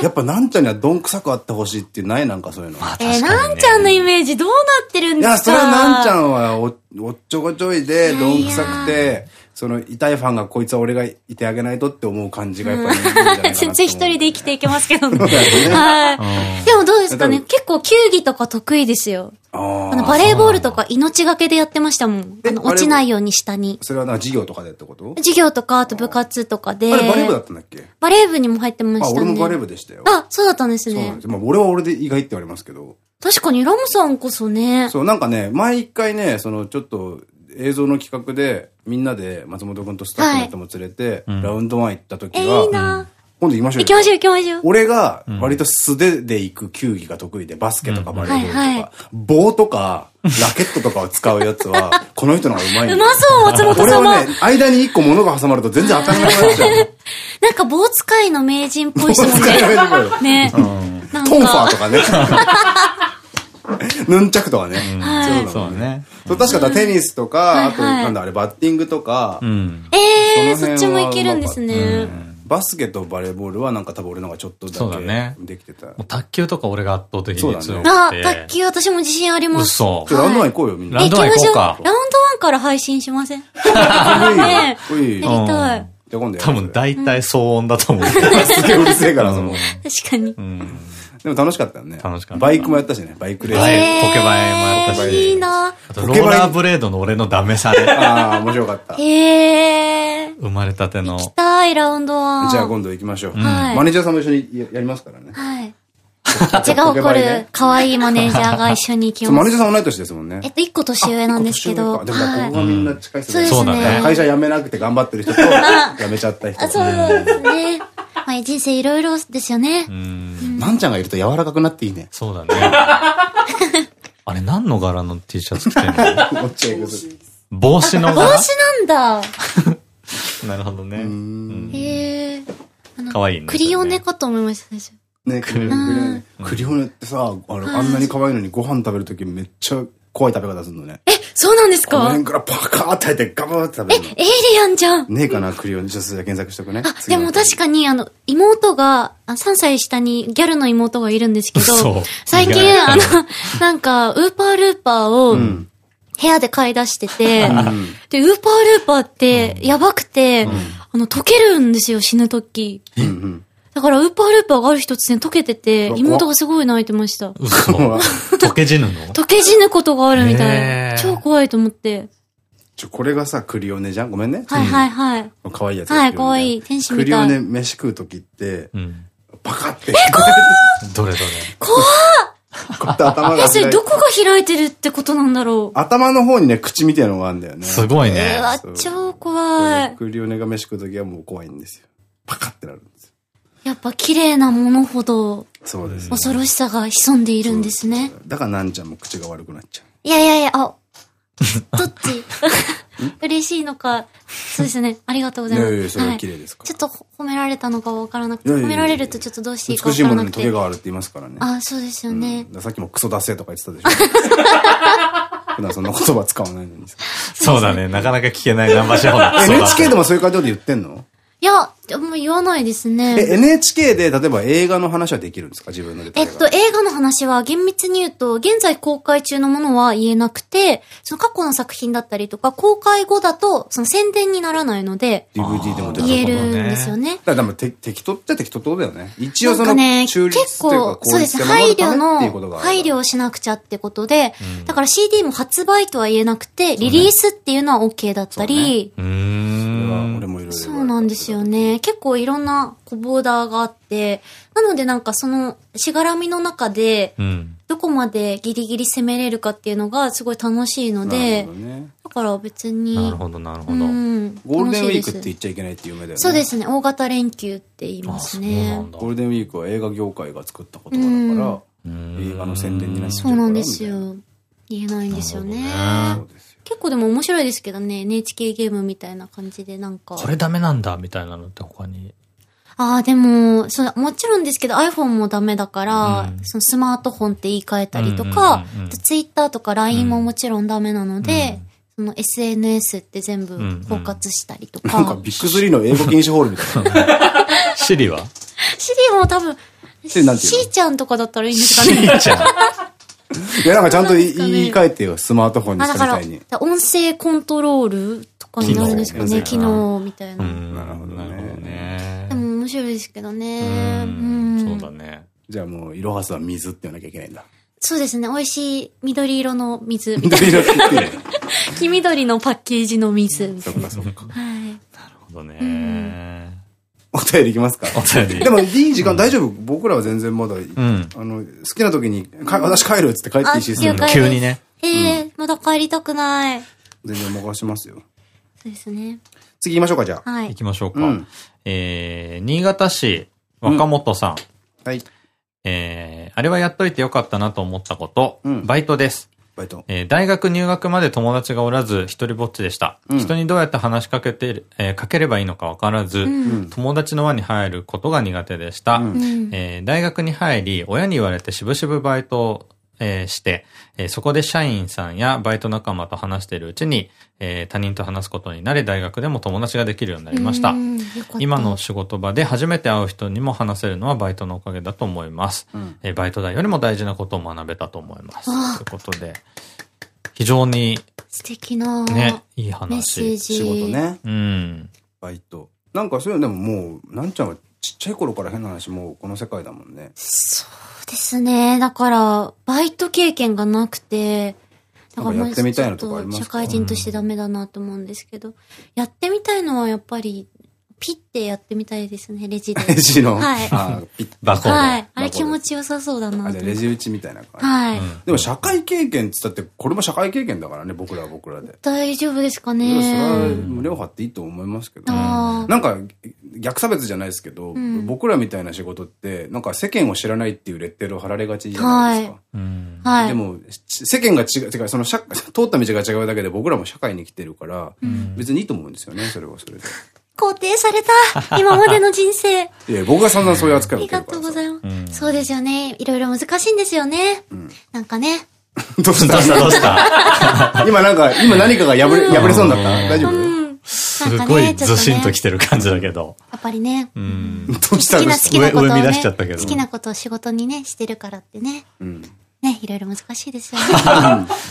えやっぱなんちゃんにはどんくさくあってほしいってないなんかそういうの。えー、なんちゃんのイメージどうなってるんいや、ですか？それはなんちゃんはおおっちょこちょいで、どんくさいやくて、その痛いファンがこいつは俺がいてあげないとって思う感じがやっぱり。全然一人で生きていけますけどね。はい。でもどうですかね結構球技とか得意ですよ。ああの、あ。バレーボールとか命がけでやってましたもん。あの、落ちないように下に。それはな授業とかでってこと？授業とか、あと部活とかで。あれバレー部だったんだっけ？バレー部にも入ってまあ、したね。俺もバレー部でしたよ。あ、そうだったんですねそうなんで。す。まあ俺は俺で意外って言われますけど。確かにラムさんこそね。そう、なんかね、前一回ね、そのちょっと映像の企画で、みんなで松本くんとスタッフの人も連れて、ラウンドワン行った時は、今度行きましょうよ行きましょう行きましょう。俺が割と素手で行く球技が得意で、バスケとかバレーボールとか、棒とかラケットとかを使うやつは、この人の方がうまいんだようまそう、松本俺様。はね、間に一個物が挟まると全然当たらなくなっちゃう。なんか棒使いの名人っぽいですもんね。ね。なんトンファーとかね。ヌンチャクとかね。そうね。そうね。そう確かテニスとか、あと、なんだあれ、バッティングとか、うん。ええー、そっちもいけるんですね。バスケとバレーボールはなんか多分俺のがちょっとそうだけできてた。卓球とか俺が圧倒的に強くて。あ、卓球私も自信あります。嘘。ラウンドワン行こうよ、みんな。ラウンドワン行こうかえ行きましょうラウンドワンから配信しません？ね。えじやりたい。多分大体騒音だと思う。すげえうるせえから、その。確かに。うん。でも楽しかったよね。楽しかったバイクもやったしね、バイクレース。バイポケバイもやったし。いいなあとローラーブレードの俺のダメさで。ああ、面白かった。ええー。生まれたての行。きたい、ラウンドワン。じゃあ今度行きましょう。はいマネージャーさんも一緒にややりますからね。はい。血が起こる可愛いマネージャーが一緒に行きます。ネージャーさん同い年ですもんねえ。っと、一個年上なんですけど。あでもここがみんな近いそうですね。会社辞めなくて頑張ってる人と、辞めちゃった人あ。そうですね。まあ、人生いろいろですよね。うん。なんちゃんがいると柔らかくなっていいね。そうだね。あれ何の柄の T シャツ着てんの？帽子の帽柄子なんだ。なるほどね。うんへえ。かわいいねクリオネかと思いました、最初。ね、クリオネ。クリオネってさ、あの、あんなに可愛いのにご飯食べるときめっちゃ怖い食べ方するのね。え、そうなんですか？この辺からパカーって入ってガバーって食べるの。エイリアンじゃん。ねえかな、クリオネ。ちょっと検索しとくね。あ、でも確かに、あの、妹が、あ3歳下にギャルの妹がいるんですけ嘘ど、最近、あの、なんか、ウーパールーパーを、部屋で買い出してて、で、ウーパールーパーって、やばくて、あの、溶けるんですよ、死ぬ時。うんうん。だから、ウーパールーパーがある日突然溶けてて妹がすごい泣いてました。嘘。溶け死ぬの？溶け死ぬことがあるみたい。超怖いと思って。ちょ、これがさ、クリオネじゃん？ごめんね。はいはいはい。可愛いやつ。はい可愛い天使みたいクリオネ飯食うときって、うん。パカって。どれどれ？こうやって頭がえ、それどこが開いてるってことなんだろう頭の方にね、口みたいなのがあるんだよね。すごいうね。う、超怖い。クリオネが飯食うときはもう怖いんですよ。パカってなる。やっぱ綺麗なものほどそうですよ。恐ろしさが潜んでいるんですね。だからなんちゃんも口が悪くなっちゃう。いやいやいや、あ、どっち 嬉しいのか。そうですね。ありがとうございます。いやいやそれははい綺麗ですからちょっと褒められたのかわからなくて、褒められるとちょっとどうしていいかわ美しいものにからなくて。トゲがあるって言いますからね。あ、そうですよね。だからさっきもクソ出せとか言ってたでしょ。普段そんな言葉使わないのにさ。そうだね。なかなか聞けないナンバーショーのクソだ NHK でもそういう感じで言ってんの？いや、あんま言わないですえ、ね。NHK で例えば映画の話はできるんですか？自分の。えっと、映画の話は厳密に言うと、現在公開中のものは言えなくて、その過去の作品だったりとか、公開後だと、その宣伝にならないので、DVD でも言えるんですよね。だからでもて適当っちゃ適当だよね。一応その中立結っていうか構、そうですね、配慮の、配慮をしなくちゃってことで、だから CD も発売とは言えなくて、リリースっていうのは OK だったり、うーそれはん。俺もいろいろ。そうなんですよ。ね。結構いろんな小ボーダーがあって、なのでなんかその、しがらみの中で、うん。どこまでギリギリ攻めれるかっていうのがすごい楽しいのでね。だから別に、なるほど、なるほど。うん。ゴールデンウィークって言っちゃいけないっていう夢だよね。そうですね。大型連休って言いあ、ますね。ゴールデンウィークは映画業界が作った言葉だから、映画の宣伝になっちゃうから。そうなんですよ。言えないんですよね。そうですよ。結構でも面白いですけどね。NHK ゲームみたいな感じでなんか。これダメなんだ、みたいなのって他に。ああ、でも、そう、もちろんですけど iPhone もダメだから、うんそのスマートフォンって言い換えたりとかうんうんうんうん、Twitter とか LINE ももちろんダメなので、その SNS って全部んうん包括したりとなんかか。ビッグスリーの英語禁止ホールみたいな。シリは？シリも多分、シーちゃんとかだったらいいんですかね。じゃん。いや、なんかちゃんと言い換えてよ、スマートフォンにあ、だからしたみたいに。、音声コントロールとかになるんですかね。機機能みたいな。うんなるほどねなるほどねで。も面白いですけどね。そうだね。じゃあもう、イロハスは水って言わなきゃいけないんだ。そうですね。美味しい緑色の水。緑色って。黄緑のパッケージの水みたいな。そっかそっか。はい。なるほどね。お便りいきますか？お便りでも、いい時間大丈夫？僕らは全然まだ、んあの、好きな時に、か私帰るっつって帰っていいし、急にね。ええまだ帰りたくない。全然任しますよ。そうですね。次行きましょうか、じゃあ。はい。行きましょうか。うんえー、新潟市若本さん。はい。えー、あれはやっといてよかったなと思ったこと、うんバイトです。バイト。えー大学入学まで友達がおらず、一人ぼっちでした。うん人にどうやって話しかけて、えーかければいいのかわからず、ん友達の輪に入ることが苦手でした。うんうん。えー大学に入り、親に言われてしぶしぶバイトを、えーして、えーそこで社員さんやバイト仲間と話しているうちに、えー他人と話すことになり、大学でも友達ができるようになりましたた今の仕事場で初めて会う人にも話せるのはバイトのおかげだと思います。えーバイト代よりも大事なことを学べたと思います。あということで、非常に素敵なね、いいメッセー話。ジ。仕事。ね。うん。バイト。なんかそういうのでももう、なんちゃんはちっちゃい頃から変な話、もうこの世界だもんね。そうですね。だから、バイト経験がなくて、だからなんかやってみたいのとかありますか？ちょっ社会人としてダメだなと思うんですけど、やってみたいのはやっぱり、ピッてやってみたいですね、レジで。レジの？はいあーピッバコ。はい。あれ気持ちよさそうだなあレジ打ちみたいな感じ。はい。でも社会経験って言ったって、これも社会経験だからね、僕らは僕らで。大丈夫ですかでもそれはね。胸を張っていいと思いますけどね。なんか、逆差別じゃないですけど、僕らみたいな仕事って、なんか世間を知らないっていうレッテルを貼られがちじゃないですか。うん。はい。でも、ち世間が違う、違う、その社、通った道が違うだけで僕らも社会に来てるから、別にいいと思うんですよね、それはそれで。肯定された 今までの人生。あいや、僕が散々そういう扱いをりが受けるからさ。とうございます。そうですよね。いろいろ難しいんですよね。なんかね。どうしどうした？たどうした？今なんか、今何かが破れ、破れそうになった？大丈夫？うん。すごいずしんときてる感じだけど。やっぱりね。うん。どうした好きな、んです好きなことを上上見出ね。しちゃったけど好きなことを仕事にね、してるからってね。うん。ね、いろいろ難しいですよね。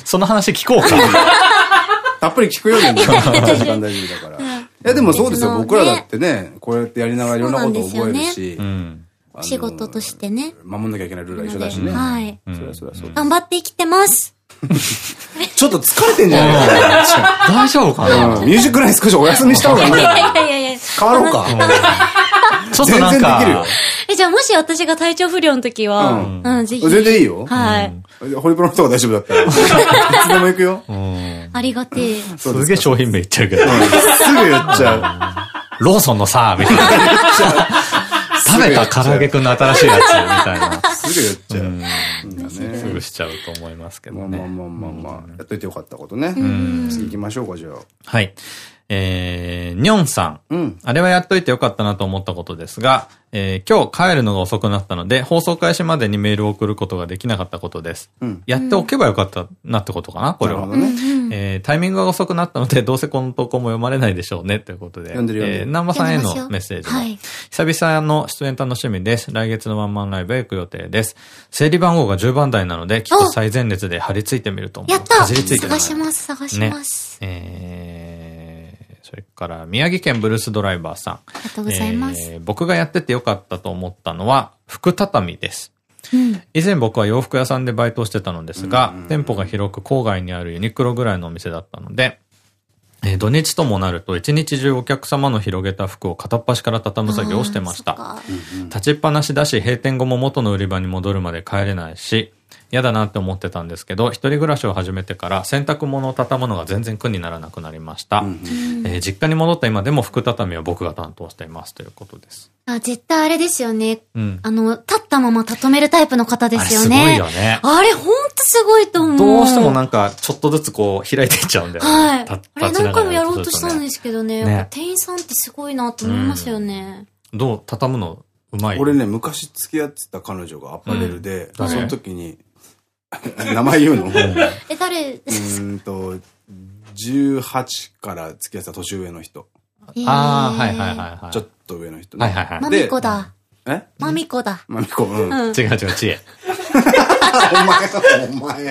その話聞こうか。たっぷり聞くようにね、時間大丈夫だから。いや、でもそうですよ。僕らだってね、こうやってやりながらいろんなことを覚えるそうなんし仕事としてね。守んなきゃいけないルールは一緒だしね。はい。そりゃそりゃそう。頑張って生きてます。ちょっと疲れてんじゃない？か 大丈夫かな？ミュージックライン少しお休みした方がいいいいやいやいやいや。変わろうか。ちょっとなん全然できるよか、え、じゃあもし私が体調不良の時は、うんうん、ぜひ。全然いいよ。はい。ホリプロの人が大丈夫だったら。いつでも行くよ。うん。ありがてえ。すげえ商品名言っちゃうけど。すぐ言っちゃローソンのさ、みたいな。食べた唐揚げくんの新しいやつ、みたいな。う。すぐ言っちゃう。すね。ぐしちゃうと思いますけどまあまあね。まあまあまあ、やっといてよかったことね。次行きましょうか、じゃあ。はい。えー、にょんさん。うん。あれはやっといてよかったなと思ったことですが、えー今日帰るのが遅くなったので、放送開始までにメールを送ることができなかったことです。うんやっておけばよかったなってことかな、これは。ね。えータイミングが遅くなったので、どうせこの投稿も読まれないでしょうね、ということで。読んでる読んでるえー南波さんへのメッセージも。はい久々の出演楽しみです。来月のワンマンライブへ行く予定です。整理番号が10番台なので、きっと最前列で張り付いてみると思う。やったかじりついてる探します、探します。えー、それから、宮城県ブルースドライバーさん。ありがとうございます。えー僕がやっててよかったと思ったのは、服畳です。うん。以前僕は洋服屋さんでバイトをしてたのですが、店舗が広く郊外にあるユニクロぐらいのお店だったので、えー土日ともなると一日中お客様の広げた服を片っ端から畳む作業をしてました。立ちっぱなしだし、閉店後も元の売り場に戻るまで帰れないし、嫌だなって思ってたんですけど、一人暮らしを始めてから洗濯物を畳むのが全然苦にならなくなりました。えー実家に戻った今でも服畳は僕が担当していますということです。あ、絶対あれですよね。うん。あの、立ったまま畳めるタイプの方ですよね。あれすごいよねあれほんとすごいと思う。どうしてもなんか、ちょっとずつこう、開いていっちゃうんだよね。はい。たあれ何回もやろうとしたんすですけどね。ね店員さんってすごいなと思いますよね。どう？畳むのうまい？俺ね、昔付き合ってた彼女がアパレルで、誰その時に、名前言うの？うえ、誰？ーんと、18から付き合ってた年上の人。ああ、はいはいはいはい。ちょっと上の人ね。はいはいはい。マミコだ。え？マミコだ。マミコ、うん。違う違う、知恵。前、お前。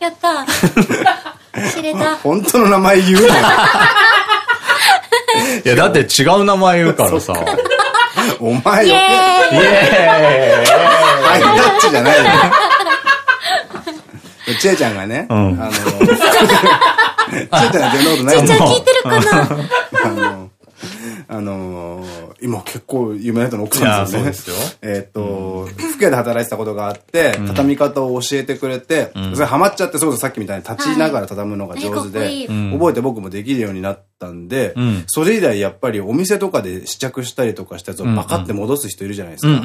やった。知れた。本当の名前言うなよ。いや、だって違う名前言うからさ。お前よ。イエーイハイタッチじゃないよ。ちえちゃんがね、ん。あの、ちえちゃんが全然ことないちいちゃん聞いてるかな？あの、あのー今結構有名な人の奥さんですよね。そうですよ。えっと、服屋で働いてたことがあって、畳み方を教えてくれて、それハマっちゃって、それこそさっきみたいに立ちながら畳むのが上手で覚えて僕もできるようになったんでん、それ以来やっぱりお店とかで試着したりとかしたやつをバカって戻す人いるじゃないですか。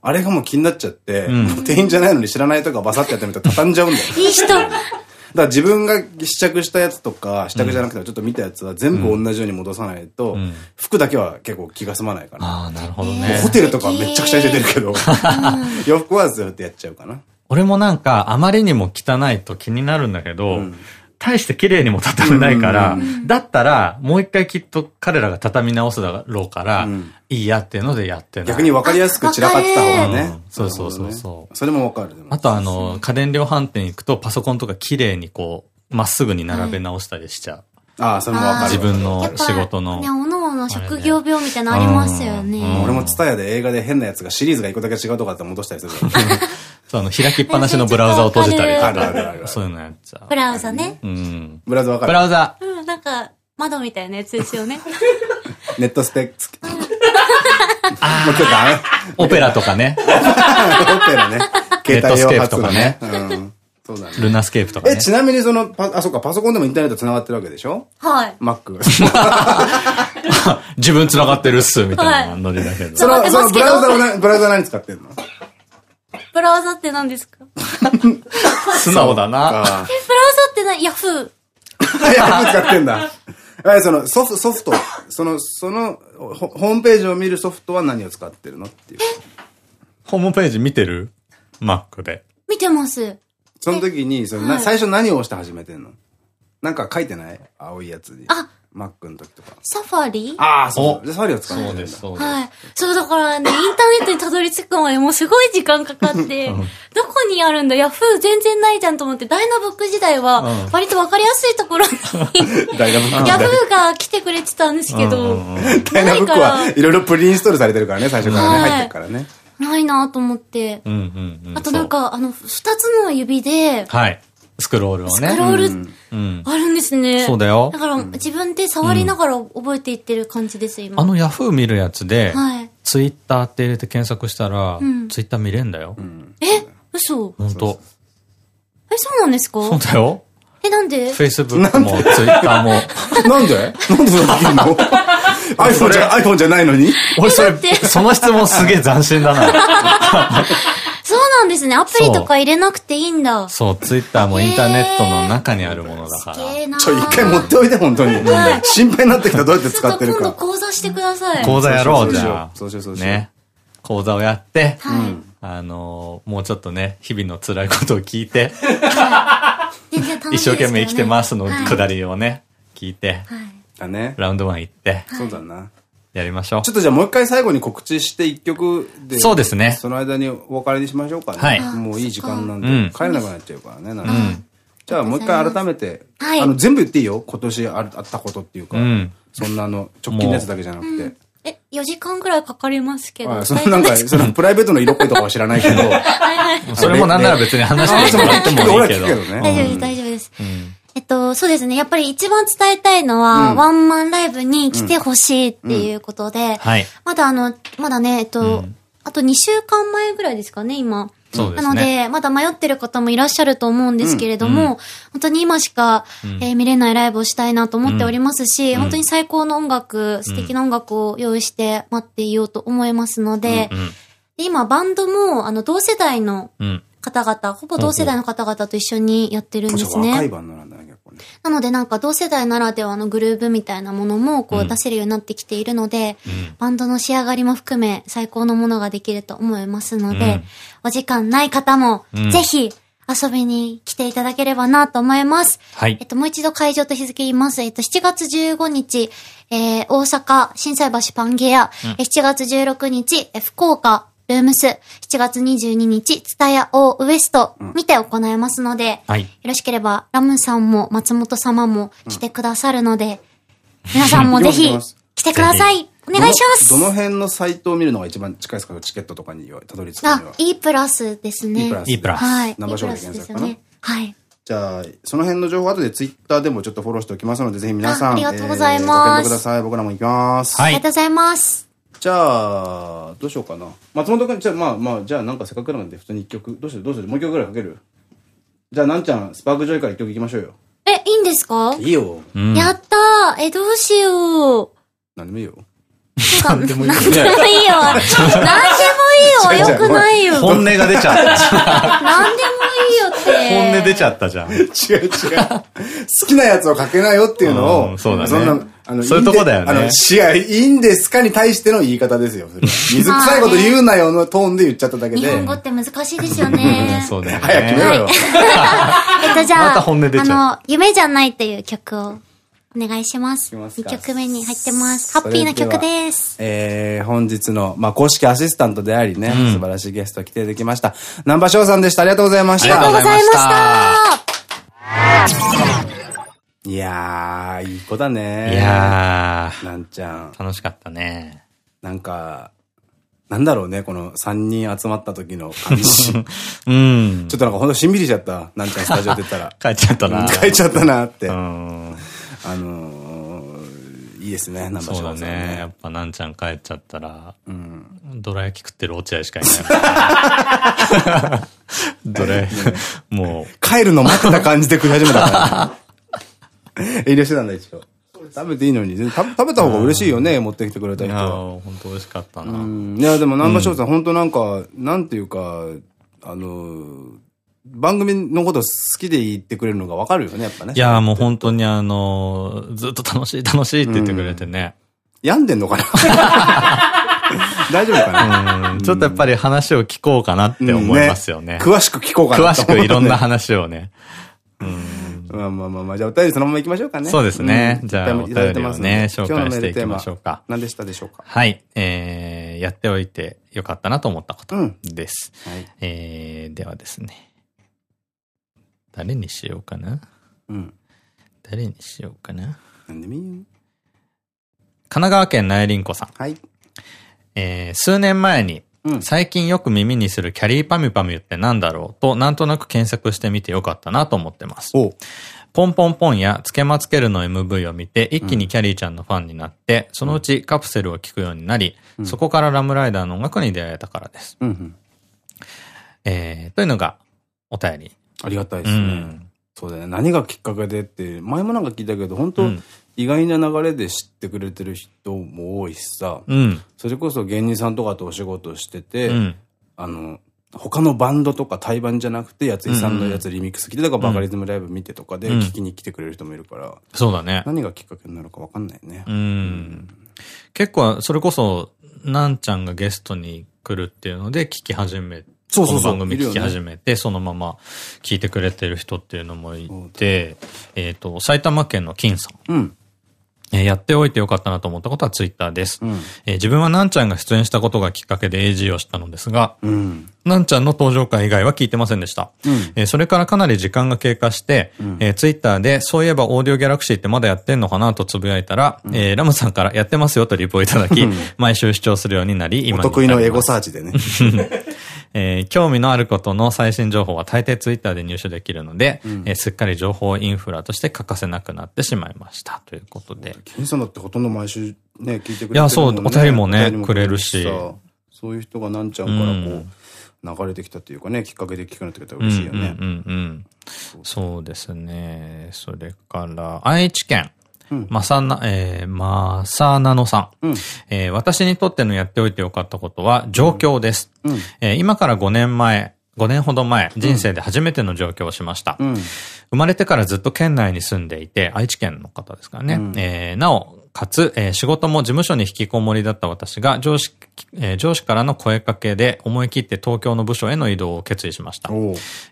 あれがもう気になっちゃって、店員じゃないのに知らないとかバサってやってみたら畳んじゃうんだよ。いい人。だから自分が試着したやつとか、試着じゃなくてちょっと見たやつは全部同じように戻さないと、ん服だけは結構気が済まないかな。ああ、なるほどねホ。テルとかめっちゃくちゃ出てるけど、洋服はずっとやっちゃうかな。俺もなんか、あまりにも汚いと気になるんだけど、大して綺麗にも畳めないから、だったら、もう一回きっと彼らが畳み直すだろうから、いいやっていうのでやってない。逆に分かりやすく散らかってた方がうねん。そうそうそうそうそれも分かる。でもあとあの、家電量販店行くとパソコンとか綺麗にこう、まっすぐに並べ直したりしちゃう。ああ、それも分かる。自分やっぱの仕事の。ね、おのおの職業病みたいなのありますよね。俺もツタヤで映画で変なやつがシリーズが一個だけ違うとかって戻したりする。そう、あの、開きっぱなしのブラウザを閉じたりとか。そういうのやっちゃう。ブラウザね。うん。ブラウザ分かる？ブラウザ。うん、なんか、窓みたいなやつですよね。ネットスペック。もう今日ダメ。オペラとかね。オペラね。携帯用ネットスケープとかねうん。そうだね。ルナスケープとかねえ、。ちなみにその、パ、あ、そっか、パソコンでもインターネット繋がってるわけでしょ？はい。?Mac。自分繋がってるっす、みたいなノリだけど。その、そのブラウザをな、ブラウザ何使ってんの？ブラウザって何ですか？素直だな。あえ、ブラウザって何ヤフー。あ。ヤフー使ってんだ。え、その、ソフト、ソフト、その、その、ホホームページを見るソフトは何を使ってるのっていう。ホームページ見てる ?Mac で。見てます。その時に、その、なはい最初何を押して始めてんの？なんか書いてない？青いやつに。あ Mac の時とか。サファリああ、そう。サファリを使ってるんだ。そうです、そうです。はい。そう、だからね、インターネットにたどり着くまでもうすごい時間かかって、どこにあるんだ？ヤフー全然ないじゃんと思って、ダイナブック時代はうん、割とわかりやすいところに、ダイナブックヤフーが来てくれてたんですけど、ダイナブックはいろいろプリインストールされてるからね、最初からね、はい入ってるからね。ないなと思って。あとなんか、あの、二つの指で。はい。スクロールをね。スクロールうん。あるんですね。そうだよだから、自分で触りながら覚えていってる感じです、今。あのヤフー見るやつで、はい。ツイッターって入れて検索したら、んツイッター見れんだよ。え？嘘ほんと。え、そうなんですか？そうだよ。え、なんで？Facebook もツイッターも。なんで？なんでそれできるの ?iPhone じゃ、iPhone じゃないのに？俺それその質問すげえ斬新だな。そうなんですね。アプリとか入れなくていいんだ。そう、ツイッターもインターネットの中にあるものだから。えなちょ、一回持っておいて、本当に。心配になってきた、どうやって使ってるちょっと今度か。講座してください。講座やろう、じゃあ。そうしようそうしようね。講座をやって、はい。あのー、もうちょっとね、日々の辛いことを聞いて、一生懸命生きてますのくだりをね、聞いて。ラウンドワン行って、そうだな。やりましょうちょ。っとじゃあもう一回最後に告知して一曲で。そうですねその間にお別れにしましょうかね。はいもういい時間なんでうん。帰れなくなっちゃうからね。なんかじゃあもう一回改めて。はいあの、全部言っていいよ？今年ああったことっていうかうん。そんなあの、直近のやつだけじゃなくて。え、4時間ぐらいかかりますけど。あそのなんか、そのプライベートの色っぽいとかは知らないけど。それもなんなら別に話してもらってもいいけど。大丈夫です、大丈夫です。えっと、そうですね。やっぱり一番伝えたいのは、ワンマンライブに来てほしいっていうことで、はい。まだあの、まだね、えっと、あと2週間前ぐらいですかね、今。そうですねなので、まだ迷ってる方もいらっしゃると思うんですけれども、本当に今しか、えー見れないライブをしたいなと思っておりますし、本当に最高の音楽、素敵な音楽を用意して待っていようと思いますので、うん。で今バンドも、あの、同世代のうん。方々、ほぼ同世代の方々と一緒にやってるんです若いね。バンドなんだなのでなんか同世代ならではのグルーブみたいなものもこう出せるようになってきているので、バンドの仕上がりも含め最高のものができると思いますので、うん。お時間ない方もうん。ぜひ遊びに来ていただければなと思います。はい。えっと、もう一度会場と日付言います。えっと、7月15日、えー、大阪、心斎橋パンゲア、え7月16日、え福岡、ルームス、7月22日、ツタヤオーウエストにて行いますので、はい。よろしければ、ラムさんも松本様も来てくださるので、皆さんも ぜひ来てください。お願いします。どのどの辺のサイトを見るのが一番近いですか？チケットとかにたどり着くにあは、。E プラスですね。E プラス E プラスはい。生 E プ勝利ラス検索か？なですよね。はい。じゃあ、その辺の情報後でツイッターでもちょっとフォローしておきますので、ぜひ皆さん。あありがとうございますえーご検討ください。僕らも行きます。はいありがとうございます。じゃあ、どうしようかな。松本くん、じゃあまあまあ、じゃあなんかせっかくなんで普通に一曲、どうする？どうする？もう一曲ぐらいかける？じゃあなんちゃん、スパークジョイから一曲いきましょうよ。え、いいんですか？いいよ。うんやったーえ、どうしよう。なんでもいいよ。なんでもいいよなんでもいいよ。なんでもいいよ。よくないよ。本音が出ちゃった。なんでもいいよって。本音出ちゃったじゃん。違う違う。好きなやつをかけなよっていうのを、うんそうだねあの、そういうとこだよねいいんであの、試合、いいんですかに対しての言い方ですよ。水臭いこと言うなよのトーンで言っちゃっただけで。日本語って難しいですよね。そうだよね。早く決めろよ。えっと、じゃあ、また本音出ちゃうあの、夢じゃないっていう曲をお願いします。きますか2曲目に入ってます。ハッピーな曲です。えー、本日の、まあ、公式アシスタントでありね、素晴らしいゲスト来ていただきました。南波翔さんでした。ありがとう。ございましたありがとうございました。いやー、いい子だね。いやなんちゃん。ー、楽しかったね。なんか、なんだろうね、この3人集まった時の感じ。ちょうん。っとなんかほんとしんびりしちゃった。なんちゃんスタジオ出たら。帰っちゃったな。帰っちゃったなって。うあん。のー、いいですね、南波そうだ翔さんね。やね。っぱなんちゃん帰っちゃったら、うん。どら焼き食ってる落合しかいない。どら焼き、も帰るの待ってた感じで食い始めたから。遠慮してたんだ、一応。食べていいのに、食べた方が嬉しいよね、持ってきてくれたう、い人は。やー、本当美味しかったな。うんいや、でも南波翔さん、本当なんか、なんていうか、あの、番組のこと好きで言ってくれるのがわかるよね、やっぱね。いやーもう本当にあのーずっと楽しい楽しいって言ってくれてね。病んでんのかな？大丈夫かな？うんちょっとやっぱり話を聞こうかなって思いますよね。詳しく聞こうかな詳しくいろんな話。話をね。まあまあまあまあ、じゃあお便りそのまま行きましょうかね。そうですねんじゃあお便りをね紹介していきましょうか何でしたでしょうか？はい。えー、やっておいてよかったなと思ったことうんです。はい。えー、ではですね。誰にしようかな？うん。誰にしようかな？なんでもいいよ。神奈川県内林子さん。はい。えー、数年前に、うん最近よく耳にするキャリーパミュパミュってなんだろうと、なんとなく検索してみてよかったなと思ってます。ポンポンポンやつけまつけるの MV を見て、一気にキャリーちゃんのファンになって、そのうちカプセルを聴くようになり、そこからラムライダーの音楽に出会えたからです。うんうん。えー、というのが、お便り。ありがたいでうすね。ん。そうだよね。何がきっかけでって、前もなんか聞いたけど、本当うん意外な流れで知ってくれてる人も多いしさ、うん。それこそ芸人さんとかとお仕事してて、うん。あの、他のバンドとか対バンじゃなくて、やついさんのやつリミックス聞いて、だからバカリズムライブ見てとかでうん聞きに来てくれる人もいるから、そうだね。何がきっかけになるかわかんないね。うん。結構、それこそ、なんちゃんがゲストに来るっていうので聞き始めそうそう番組聞き始めて、そのまま聞いてくれてる人っていうのもいて、えっと、埼玉県の金さん。うん。えーやっておいてよかったなと思ったことはツイッターです。うん。えー自分はなんちゃんが出演したことがきっかけで AG をしたのですが、うん。なんちゃんの登場回以外は聞いてませんでした。うんえーそれからかなり時間が経過して、えーツイッターで、そういえばオーディオギャラクシーってまだやってんのかなとつぶやいたら、えーラムさんからやってますよとリプをいただき、毎週視聴するようになり、今おに得意のエゴーサーチでね。えー興味のあることの最新情報は大抵ツイッターで入手できるので、えーすっかり情報インフラとして欠かせなくなってしまいました。ということで。金さんだってほとんど毎週ね、聞いてくれてるいやそうお便りもねくれるしさそういう人がなんちゃんからこう、流れてきたっていうかね、きっかけで聞くなってくれたら嬉しいよね。うんうんうんうん。そうですね。それから、愛知県。まさな、えー、まさなのさん。うんえー私にとってのやっておいてよかったことは、上京です。うんえー今から5年前、5年ほど前、人生で初めての上京をしました。うん。生まれてからずっと県内に住んでいて、愛知県の方ですからね。うんえーなお、かつ、えー仕事も事務所に引きこもりだった私が上司、えー上司からの声かけで思い切って東京の部署への移動を決意しました。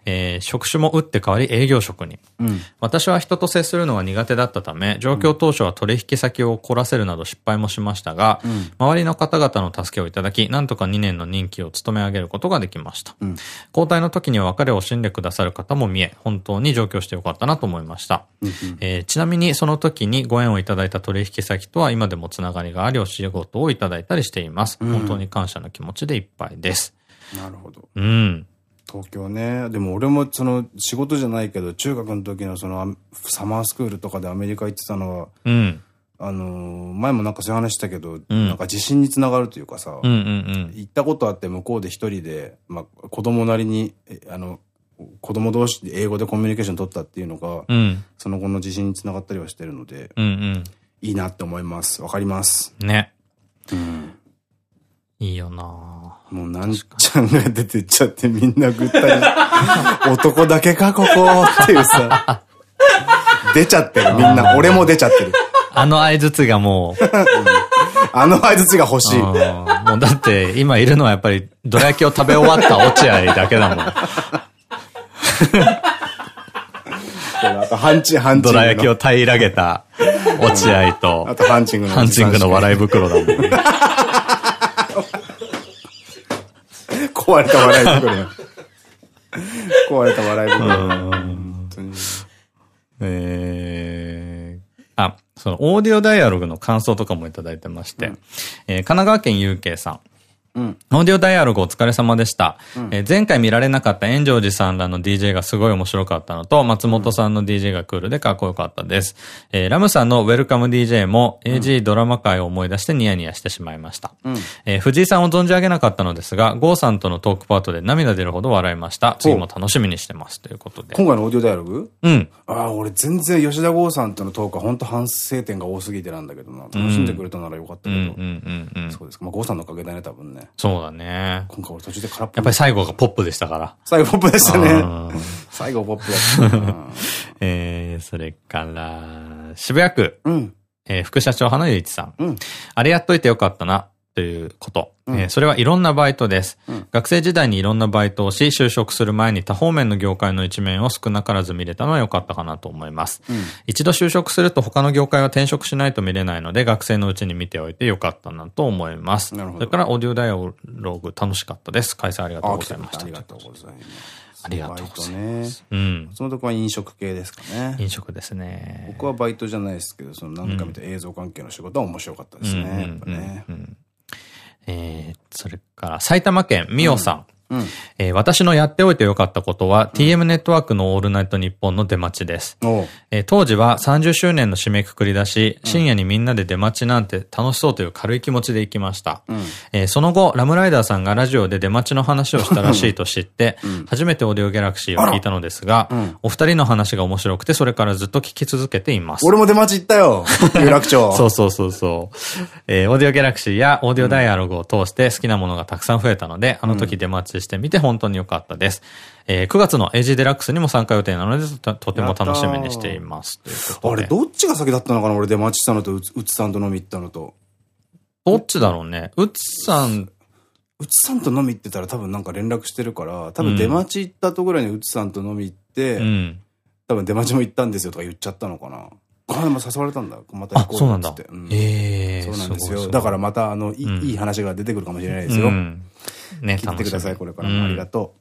えー職種も打って変わり営業職に。うん。私は人と接するのが苦手だったため、上京当初は取引先を怒らせるなど失敗もしましたが、周りの方々の助けをいただき、なんとか2年の任期を務め上げることができました。ん交代の時には別れを惜しんでくださる方も見え、本当に上京してよかったなと思いました。えーちなみにその時にご縁をいただいた取引先とは今でもつながりがあり、お仕事をいただいたりしています。本当に感謝の気持ちでいっぱいです。なるほど。うん。東京ね。でも俺もその仕事じゃないけど、中学の時のそのアサマースクールとかでアメリカ行ってたのは、うん。あのー前もなんかそういう話したけど、んなんか自信につながるというかさ、うんうんうん。行ったことあって向こうで一人で、まあ子供なりに、えあの、子供同士で英語でコミュニケーション取ったっていうのが、うん。その後の自信につながったりはしてるので、うんいいなって思います。わかります。うん。ね。うん。いいよなもうなんちゃんが出てっちゃってみんなぐったり。男だけか、ここっていうさ。出ちゃってる、みんな。俺も出ちゃってる。あの合図がもう。あの合図が欲しい。もうだって今いるのはやっぱりどら焼きを食べ終わった落合だけだもん。あと、ハンチ、ハンチング。どら焼きを平らげた落合と、あと、ハンチングの。ハンチングの笑い袋だもん。壊れた笑い袋。壊れた笑い袋。本当に。えー、あ、そのオーディオダイアログの感想とかもいただいてまして、うん、えー、神奈川県有慶さん。うん、オーディオダイアログお疲れ様でした。うん、え前回見られなかった炎上寺さんらの DJ がすごい面白かったのと、松本さんの DJ がクールでかっこよかったです。えー、ラムさんのウェルカム DJ も AG ドラマ界を思い出してニヤニヤしてしまいました。うん、えー、藤井さんを存じ上げなかったのですが、ゴーさんとのトークパートで涙出るほど笑いました。次も楽しみにしてます。ということで。今回のオーディオダイアログ？うん。ああ、俺全然吉田剛さんとのトークは本当反省点が多すぎてなんだけどな。楽しんでくれたならよかったけど。そうですか。まあ、剛さんのおかげだね、多分ね。そうだね。今回俺途中で空っぽ。やっぱり最後がポップでしたから。最後ポップでしたね。最後ポップだった。えー、それから、渋谷区。うん。えー、副社長花雄一さん。うん。あれやっといてよかったな。ということ。うん、えそれはいろんなバイトです、うん、学生時代にいろんなバイトをし、就職する前に多方面の業界の一面を少なからず見れたのは良かったかなと思います。うん、一度就職すると他の業界は転職しないと見れないので、学生のうちに見ておいて良かったなと思います。それから、オーディオダイアログ楽しかったです。開催ありがとうございました。ありがとうございます。ありがとうございます。うん。松本君は飲食系ですかね。飲食ですね。僕はバイトじゃないですけど、その何回見た映像関係の仕事は面白かったですね。やっぱね。えー、それから、埼玉県、みおさん。うんえー、私のやっておいてよかったことは、うん、TM ネットワークのオールナイトニッポンの出待ちです。えー、当時は30周年の締めくくりだし、深夜にみんなで出待ちなんて楽しそうという軽い気持ちで行きました。うん、えー、その後、ラムライダーさんがラジオで出待ちの話をしたらしいと知って、初めてオーディオギャラクシーを聞いたのですが、お二人の話が面白くて、それからずっと聞き続けています。俺も出待ち行ったよ有楽町。そうそうそうそう。えー、オーディオギャラクシーやオーディオダイアログを通して好きなものがたくさん増えたので、あの時出待ちしてみて本当に良かったです。えー、9月の AG デラックスにも参加予定なのでと、とても楽しみにしています。あれ、どっちが先だったのかな俺出待ちしたのと、うつさんと飲み行ったのと。どっちだろうね。うつさん、うつさんと飲み行ってたら多分なんか連絡してるから、多分出待ち行ったとぐらいにうつさんと飲み行って、うん、多分出待ちも行ったんですよとか言っちゃったのかな。あ、でも誘われたんだ。また行こうってって。うん、ええそうなんですよ。だからまた、あの、いい話が出てくるかもしれないですよ。ね、聞いてください、これからも。ありがとう。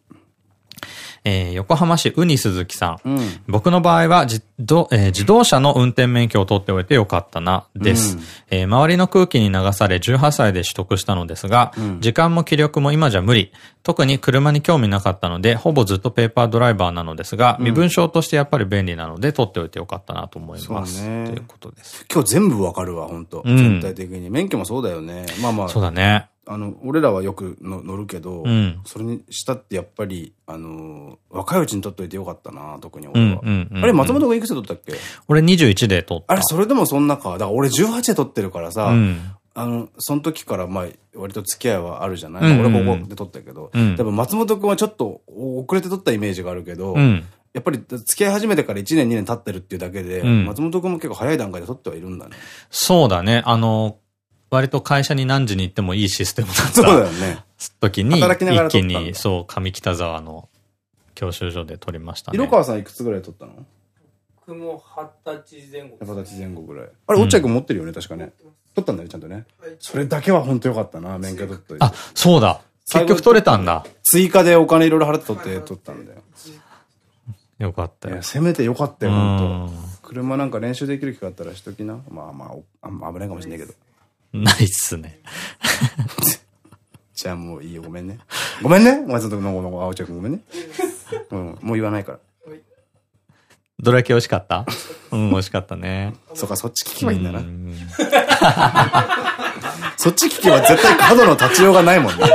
えー、横浜市ウニ鈴木さん。うん、僕の場合は自動、えー、自動車の運転免許を取っておいてよかったな、です。うん、えー、周りの空気に流され18歳で取得したのですが、うん、時間も気力も今じゃ無理。特に車に興味なかったので、ほぼずっとペーパードライバーなのですが、身分証としてやっぱり便利なので、取っておいてよかったなと思います。ね。ということです。今日全部わかるわ、本当全体的に。免許もそうだよね。まあまあ。そうだね。あの、俺らはよくの乗るけど、うん、それにしたってやっぱり、あの、若いうちに取っといてよかったな、特に俺は。あれ、松本君いくつで取ったっけ？俺21で取った。あれ、それでもそんなか。だから俺18で取ってるからさ、うん、あの、その時からまあ、割と付き合いはあるじゃない、俺ここで取ったけど、うん、松本君はちょっと遅れて取ったイメージがあるけど、うんやっぱり付き合い始めてから1年2年経ってるっていうだけで、うん、松本君も結構早い段階で取ってはいるんだね。そうだね。あの、割と会社に何時に行ってもいいシステムだった。そうだよね。時に、一気に、そう、上北沢の教習所で取りましたね。色川さんいくつぐらい取ったの？僕も二十歳前後。二十歳前後ぐらい。あれ、落合君持ってるよね、確かね。取ったんだよ、ちゃんとね。それだけは本当よかったな、免許取っといて。あ、そうだ。結局取れたんだ。追加でお金いろいろ払って取って取ったんだよ。よかったよ。せめてよかったよ、本当車なんか練習できる機会あったらしときな。まあまあ、危ないかもしれないけど。ないっすね。じゃあもういいよ、ごめんね。ごめんねお前さんとこのこの青ちゃんごめんね。うん、もう言わないから。どれだけ美味しかった？うん、美味しかったね。そうか、そっち聞けばいいんだな。そっち聞けば絶対角の立ちようがないもんね。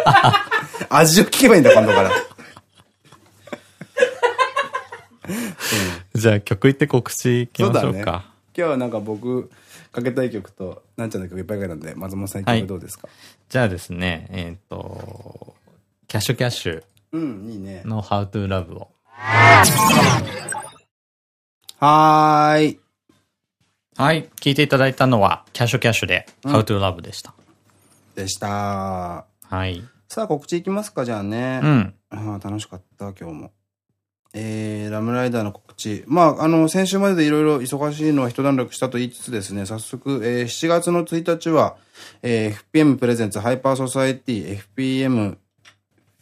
味を聞けばいいんだ、今度から。じゃあ曲いって告知いきましょうか。今日はなんか僕、かけたい曲と、なんちゃんの曲いっぱいかけたんで、松本さん曲どうですか、はい、じゃあですね、えっ、ー、と、キャッシュキャッシュ。うん、いいね。の How to Love を。はーい。はい。聞いていただいたのは、キャッシュキャッシュで、How to Love でした。でした。はい。さあ、告知いきますか、じゃあね。うん。ああ楽しかった、今日も。えー、ラムライダーの告知。まあ、あの、先週まででいろいろ忙しいのは一段落したと言いつつですね、早速、えー、7月の1日は、えー、FPM プレゼンツハイパーソサエティ FPM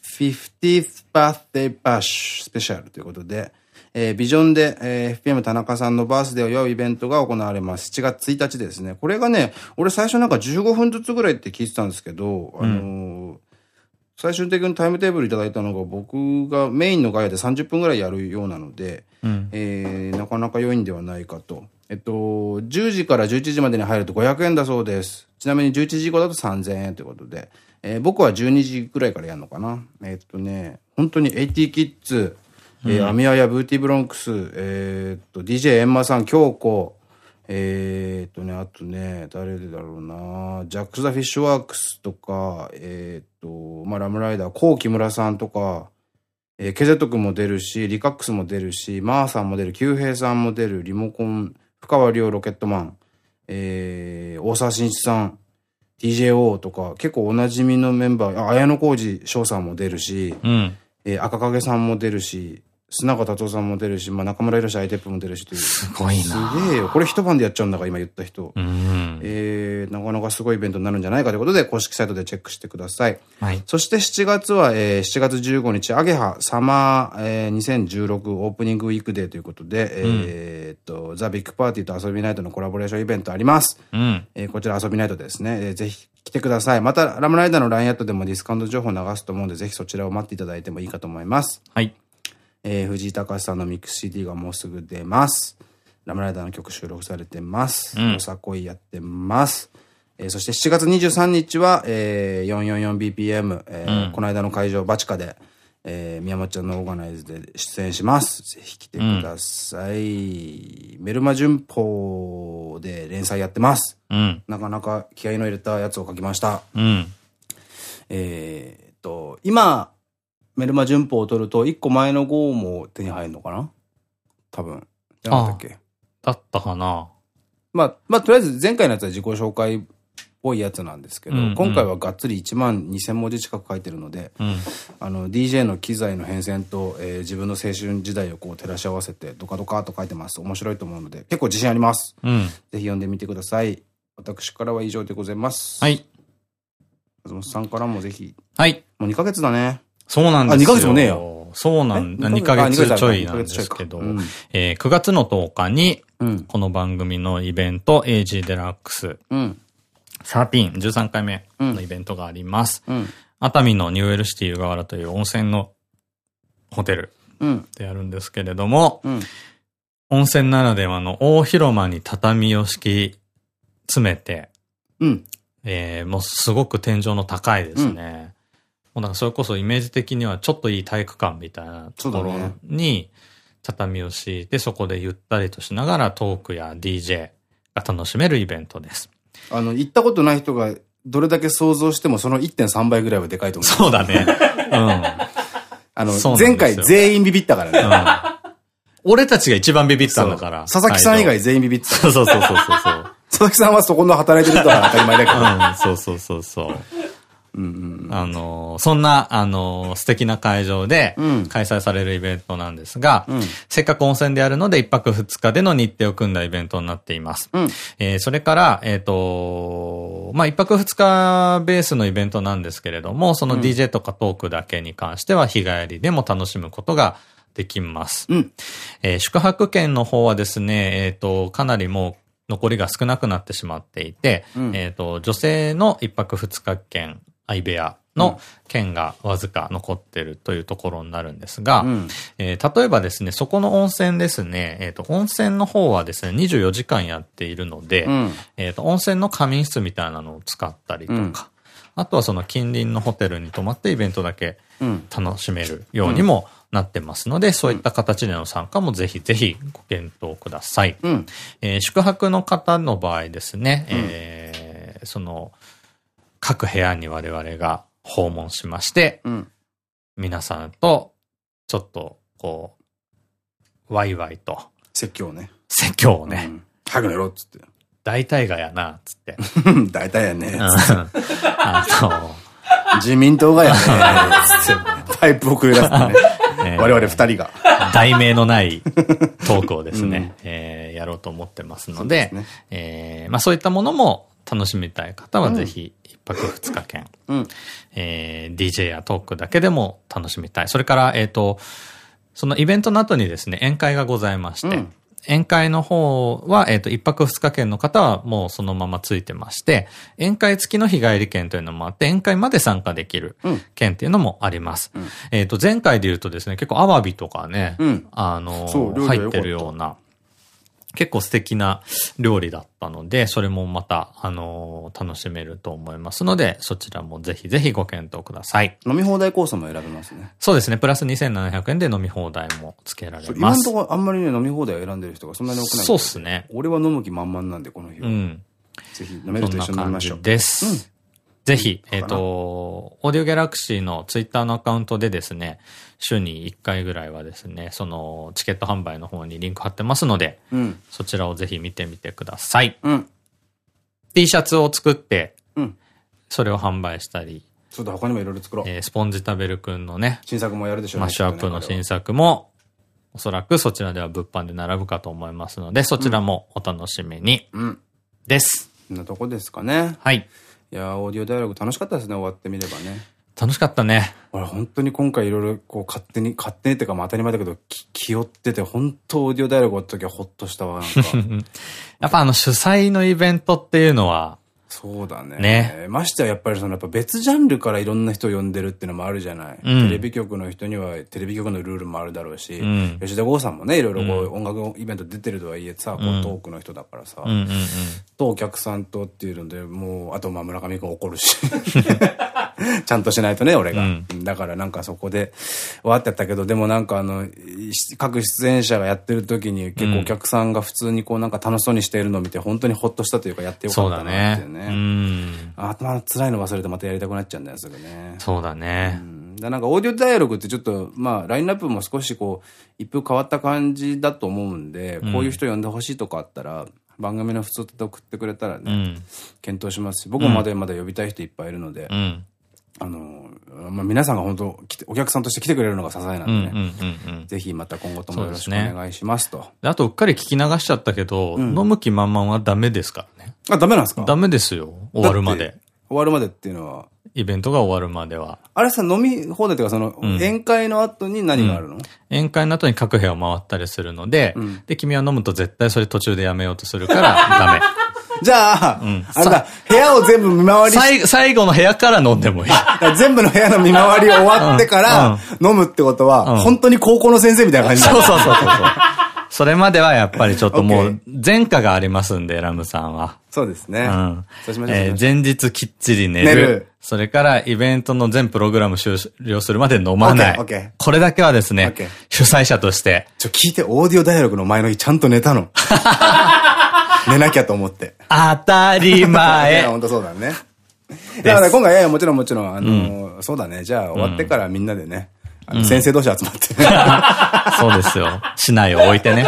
50th Birthday Bash スペシャルということで、えー、ビジョンで、えー、FPM 田中さんのバースデーを祝うイベントが行われます。7月1日ですね。これがね、俺最初なんか15分ずつぐらいって聞いてたんですけど、あのー最終的にタイムテーブルいただいたのが僕がメインのガイアで30分ぐらいやるようなので、うん。えーなかなか良いんではないかと。えっと、10時から11時までに入ると500円だそうです。ちなみに11時以降だと3000円ということで、えー僕は12時ぐらいからやるのかな。えっとね、本当に AT キッズ、えーアミヤやブーティーブロンクス、えーっと、DJ エンマさん、京子、えーっとね、あとね、誰でだろうなジャック・ザ・フィッシュワークスとか、えーっと、まあ、ラムライダー、コウキムラさんとか、えーケゼト君も出るし、リカックスも出るし、マーさんも出る、キュウヘイさんも出る、リモコン、深川亮ロケットマン、えー、大沢慎一さん、TJO とか、結構おなじみのメンバー、あ綾野浩二翔さんも出るし、うん。えー赤影さんも出るし、須永達夫さんも出るし、まあ、中村宏アイテップも出るしという。すすごいな。げえよ。これ一晩でやっちゃうんだから、今言った人。うん。えー、なかなかすごいイベントになるんじゃないかということで、公式サイトでチェックしてください。はい。そして7月は、えー、7月15日、アゲハサマー、えー、2016オープニングウィークデーということで、えーっと、ザ・ビッグパーティーと遊びナイトのコラボレーションイベントあります。うん。えーこちら遊びナイトですね。えーぜひ来てください。また、ラムライダーの LINE アットでもディスカウント情報流すと思うんで、ぜひそちらを待っていただいてもいいかと思います。はい。えー藤井隆さんのミックス CD がもうすぐ出ます。ラムライダーの曲収録されてます。うんよさこいやってます。えーそして7月23日は、えー、444BPM、えーうんこの間の会場バチカで、えー宮本ちゃんのオーガナイズで出演します。ぜひ来てください。メルマ旬報で連載やってます。うん。なかなか気合いの入れたやつを書きました。うん。えーっと、今、メルマ旬報を取ると、一個前の号も手に入るのかな？多分。じゃなかったっけだったかな。まあ、まあ、とりあえず前回のやつは自己紹介っぽいやつなんですけど、うんうん今回はがっつり1万2000文字近く書いてるので、うん。あの、DJ の機材の変遷と、えー自分の青春時代をこう照らし合わせて、ドカドカと書いてます。面白いと思うので、結構自信あります。うん。ぜひ読んでみてください。私からは以上でございます。はい。松本さんからもぜひ。はい。もう2ヶ月だね。そうなんですよ。あ二ヶ月もねえよ。そうなんだ。え？2ヶ月ちょいあなんですけど、うんえー9月の10日に、うん。この番組のイベント、AG デラックスうん。13、13回目のイベントがあります。うん。熱海のニューエルシティ湯河原という温泉のホテルうん。でやるんですけれども、うん。温泉ならではの大広間に畳を敷き詰めて、うん。えー、もうすごく天井の高いですね。もうなんかそれこそイメージ的にはちょっといい体育館みたいなところに畳を敷いてそこでゆったりとしながらトークや DJ が楽しめるイベントです。あの、行ったことない人がどれだけ想像してもその1.3倍ぐらいはでかいと思う。そうだね。あのそう、なんですよ前回全員ビビったからね。うん。うん。俺たちが一番ビビったんだから。佐々木さん以外最全員ビビってた。初そうそうそうそうそう。佐々木さんはそこの働いてる人は当たり前だけど。うん、そうそうそうそう。あのー、そんな、あのー、素敵な会場でうん開催されるイベントなんですが、うんせっかく温泉でやるので一泊二日での日程を組んだイベントになっています。うん。えーそれから、えっ、と、まあ、一泊二日ベースのイベントなんですけれども、その DJ とかトークだけに関しては日帰りでも楽しむことができます。うん。えー宿泊券の方はですね、えっ、と、かなりもう残りが少なくなってしまっていて、うんえっと、女性の一泊二日券、相部屋の券がわずか残ってるというところになるんですが、うんえー例えばですね、そこの温泉ですね、えっ、と、温泉の方はですね、24時間やっているので、うん。えっと、温泉の仮眠室みたいなのを使ったりとか、うんあとはその近隣のホテルに泊まってイベントだけうん。楽しめるようにもなってますので、そういった形での参加もぜひぜひご検討ください。うん。えー宿泊の方の場合ですね、えーその、各部屋に我々が訪問しまして、うん。皆さんと、ちょっと、こう、ワイワイと、説教ね。説教をね、うん早く寝ろっつって。大体がやな、つって。大体やね。あ自民党がやね。つってパイプをくれ出すね。ね我々二人が。の、題名のないトークをですね、えーやろうと思ってますので、えーまあそういったものも楽しみたい方はぜひ、一泊二日券、うん。えー DJ やトークだけでも楽しみたい。それから、えっ、と、そのイベントの後にですね、宴会がございまして、うん宴会の方は、えっ、と、一泊二日券の方はもうそのままついてまして、宴会付きの日帰り券というのもあって、宴会まで参加できるうん券っていうのもあります。えっと、前回で言うとですね、結構アワビとかね、うんあの入ってるような、結構素敵な料理だったので、それもまた、あの楽しめると思いますので、そちらもぜひぜひご検討ください。飲み放題コースも選べますね。そうですね。プラス2700円で飲み放題もつけられます。今のところあんまりね、飲み放題を選んでる人がそんなに多くない。そうっすね。俺は飲む気満々なんで、この日は。うん。ぜひ飲めると一緒に飲みましょう。です。ぜひ、うんえっ、と、オーディオギャラクシーのツイッターのアカウントでですね、週に1回ぐらいはですね、そのチケット販売の方にリンク貼ってますので、うん。そちらをぜひ見てみてください。うん。T シャツを作って、うん。それを販売したり、ちょっと他にもいろいろ作ろう。えースポンジ食べるくんのね、新作もやるでしょうねマッシュアップの新作も、おそらくそちらでは物販で並ぶかと思いますので、そちらもお楽しみに。うん。です。こんなとこですかね。はい。いやー、オーディオダイアログ楽しかったですね、終わってみればね。楽しかったね。俺本当に今回いろいろこう勝手に、勝手にっていうかまあ当たり前だけど、き気負ってて、本当オーディオダイアログ終わった時はホッとしたわ、なんか。やっぱあの主催のイベントっていうのは、そうだね。ねましてはやっぱりそのやっぱ別ジャンルからいろんな人を呼んでるっていうのもあるじゃない。うんテレビ局の人にはテレビ局のルールもあるだろうし、ん吉田剛さんもね、いろいろこう音楽イベント出てるとはいえさ、こうトークの人だからさ。とお客さんとっていうので、もう、あとまあ村上くん怒るし。ちゃんとしないとね、俺が。うんだからなんかそこで終わってやったけど、でもなんかあの、し各出演者がやってる時に結構お客さんが普通にこうなんか楽しそうにしているのを見て、本当にほっとしたというかやってよかったなってね。いうね。うん。頭辛いの忘れてまたやりたくなっちゃうんだよ、すぐね。そうだね。うんだなんかオーディオダイアログってちょっと、まあ、ラインナップも少しこう、一風変わった感じだと思うんで、こういう人呼んでほしいとかあったら、番組の普通と送ってくれたらね、うん。検討しますし、僕もまだまだ呼びたい人いっぱいいるので、うん。あの、まあ、皆さんが本当来て、お客さんとして来てくれるのが支えなんでうん。うん。ね、うん。うん。ぜひまた今後ともよろしくお願いしますと。であと、うっかり聞き流しちゃったけど、飲む気満々はダメですからね。あ、ダメなんですか？ダメですよ。終わるまで。終わるまでっていうのは、イベントが終わるまでは。あれさ、飲み放題っていうか、その、ん宴会の後に何があるの、宴会の後に各部屋を回ったりするので、んで、君は飲むと絶対それ途中でやめようとするからダメ。じゃあ、んあれだ、部屋を全部見回りし最最後の部屋から飲んでもいい。全部の部屋の見回り終わってから飲むってことは、うん本当に高校の先生みたいな感じだそうそうそうそう。それまではやっぱりちょっともう前科がありますんで、ラムさんは。そうですね。うん。えー前日きっちり寝る。寝るそれからイベントの全プログラム終了するまで飲まない。これだけはですね主催者として、ちょ、聞いて、オーディオダイアログの前の日ちゃんと寝たの。寝なきゃと思って。当たり前。本当そうだね。だから今回、もちろんもちろん、あの、そうだね。じゃあ、終わってからみんなでね、あの先生同士集まって、そうですよ。市内を置いてね。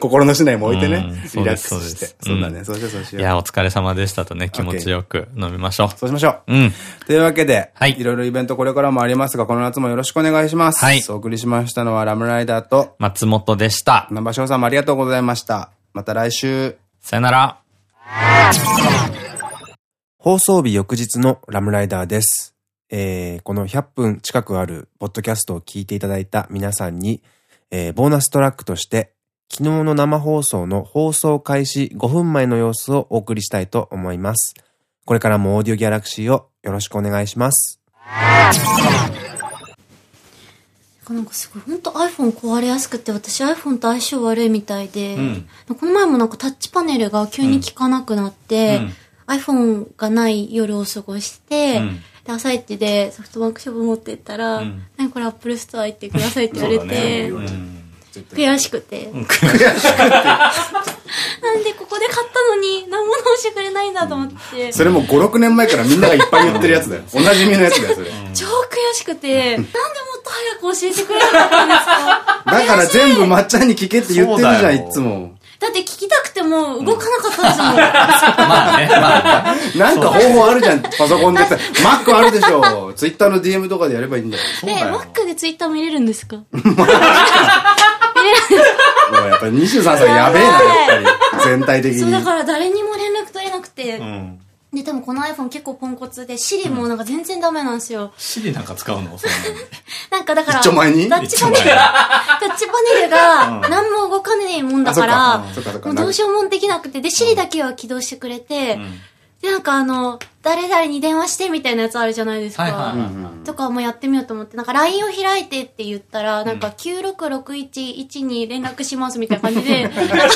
心の市内も置いてねリラックスして。そうだね。そうしよう、そうしよう。いや、お疲れ様でしたとね、気持ちよく飲みましょそうしましょう。う。うん。というわけで、はいいろいろイベントこれからもありますが、この夏もよろしくお願いします。はいお送りしましたのはラムライダーと、松本でした。南波翔さんもありがとうございました。また来週。さよなら。放送日翌日のラムライダーです。えー、この100分近くあるポッドキャストを聞いていただいた皆さんに、えー、ボーナストラックとして、昨日の生放送の放送開始5分前の様子をお送りしたいと思います。これからもオーディオギャラクシーをよろしくお願いします。なんかすごい、本当 iPhone 壊れやすくて、私 iPhone と相性悪いみたいで、ん。この前もなんかタッチパネルが急に効かなくなって、うん。iPhone がない夜を過ごして、うん。で、朝一でソフトバンクショップ持ってったら、ん。何これ Apple Store 行ってくださいって言われて、うん。悔しくて。なんでここで買ったのに何も直してくれないんだと思って、それも5、6年前からみんながいっぱい言ってるやつだよ。おなじみのやつだよ、それ。超悔しくて、なんでも早く教えてくれなかったんですか？だから全部まっちゃんに聞けって言ってるじゃん、いつも。だって聞きたくても動かなかったですもん。まあね、まあね。なんか方法あるじゃん、パソコンでさ。Mac あるでしょ。ツイッターの DM とかでやればいいんだよ。え、うだよ Mac でツイッター見れるんですかもうやっぱり23歳やべえな、やっぱり。全体的そう、に。だから誰にも連絡取れなくて。うん。で、多分この iPhone 結構ポンコツで、Siri もなんか全然ダメなんですよ。シリなんか使うの？そんなに。なんかだから、一丁前に？タッチパネル、タッチパネルが何も動かねえもんだからもうどうしようもできなくて、で、Siri だけは起動してくれて、で、なんかあの、誰々に電話してみたいなやつあるじゃないですか。はいはいはいとかもやってみようと思って、なんか LINE を開いてって言ったら、なんか96611に連絡しますみたいな感じで、私が何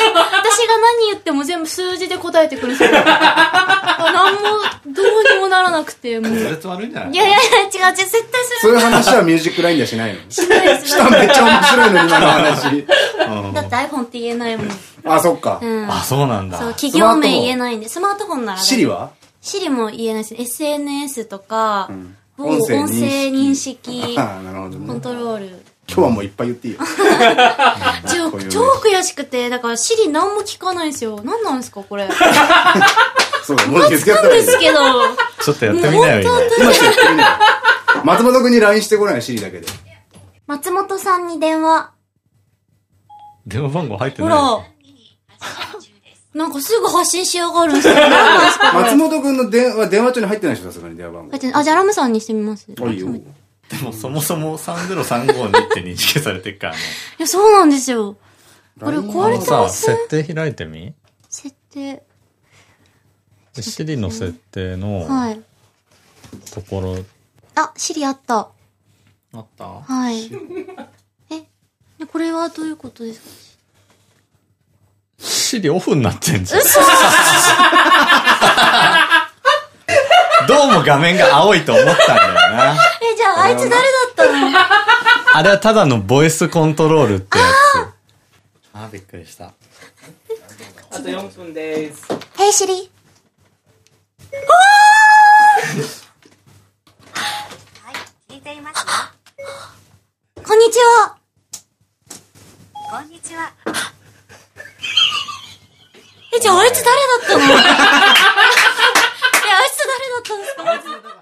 言っても全部数字で答えてくるんですよ。何もどうにもならなくて、もう。悪いんじゃないやいやいや、違う違う、絶対するそういう話はミュージックラインではしないの？しないです。下めっちゃ面白いのに、今の話？だって iPhone って言えないもん。あ、そっか。うん。あ、そうなんだ。そう、企業名言えないんで、スマートフォンなら。シリは？シリも言えないです。SNS とか、某音声音声認識、ああ、なるほどコンね。トロール。今日はもういっぱい言っていいよ。超悔しくて、だからシリ何も聞かないんですよ。何なんですか、これ。そうだ、もうつくんです。けど。ちょっとやってみなよ。松本くんに LINE してこないよ、シリだけで。松本さんに電話。電話番号入ってほない。ら。なんかすぐ発信しやがるんですよ。松本くんの電話、電話帳に入ってないでしょ、さすがに電話番号。あ、じゃあラムさんにしてみます。あ、いいよ。でもそもそも3035って認識されてっからね。いや、そうなんですよ。これ壊れてます設定開いてみ？設定。でシリの設定のはい。ところ、あ、シリあった。あった？はい。え、でこれはどういうことですか？シリオフになってんじゃん。どうも画面が青いと思ったんだよな。え、じゃああいつ誰だったの？あれはただのボイスコントロールってやつ。あーびっくりした。あと4分です。ヘイシリ。聞いていますよ。こんにちは。こんにちは。え、じゃああいつ誰だったの？え、あいつ誰だったんですか？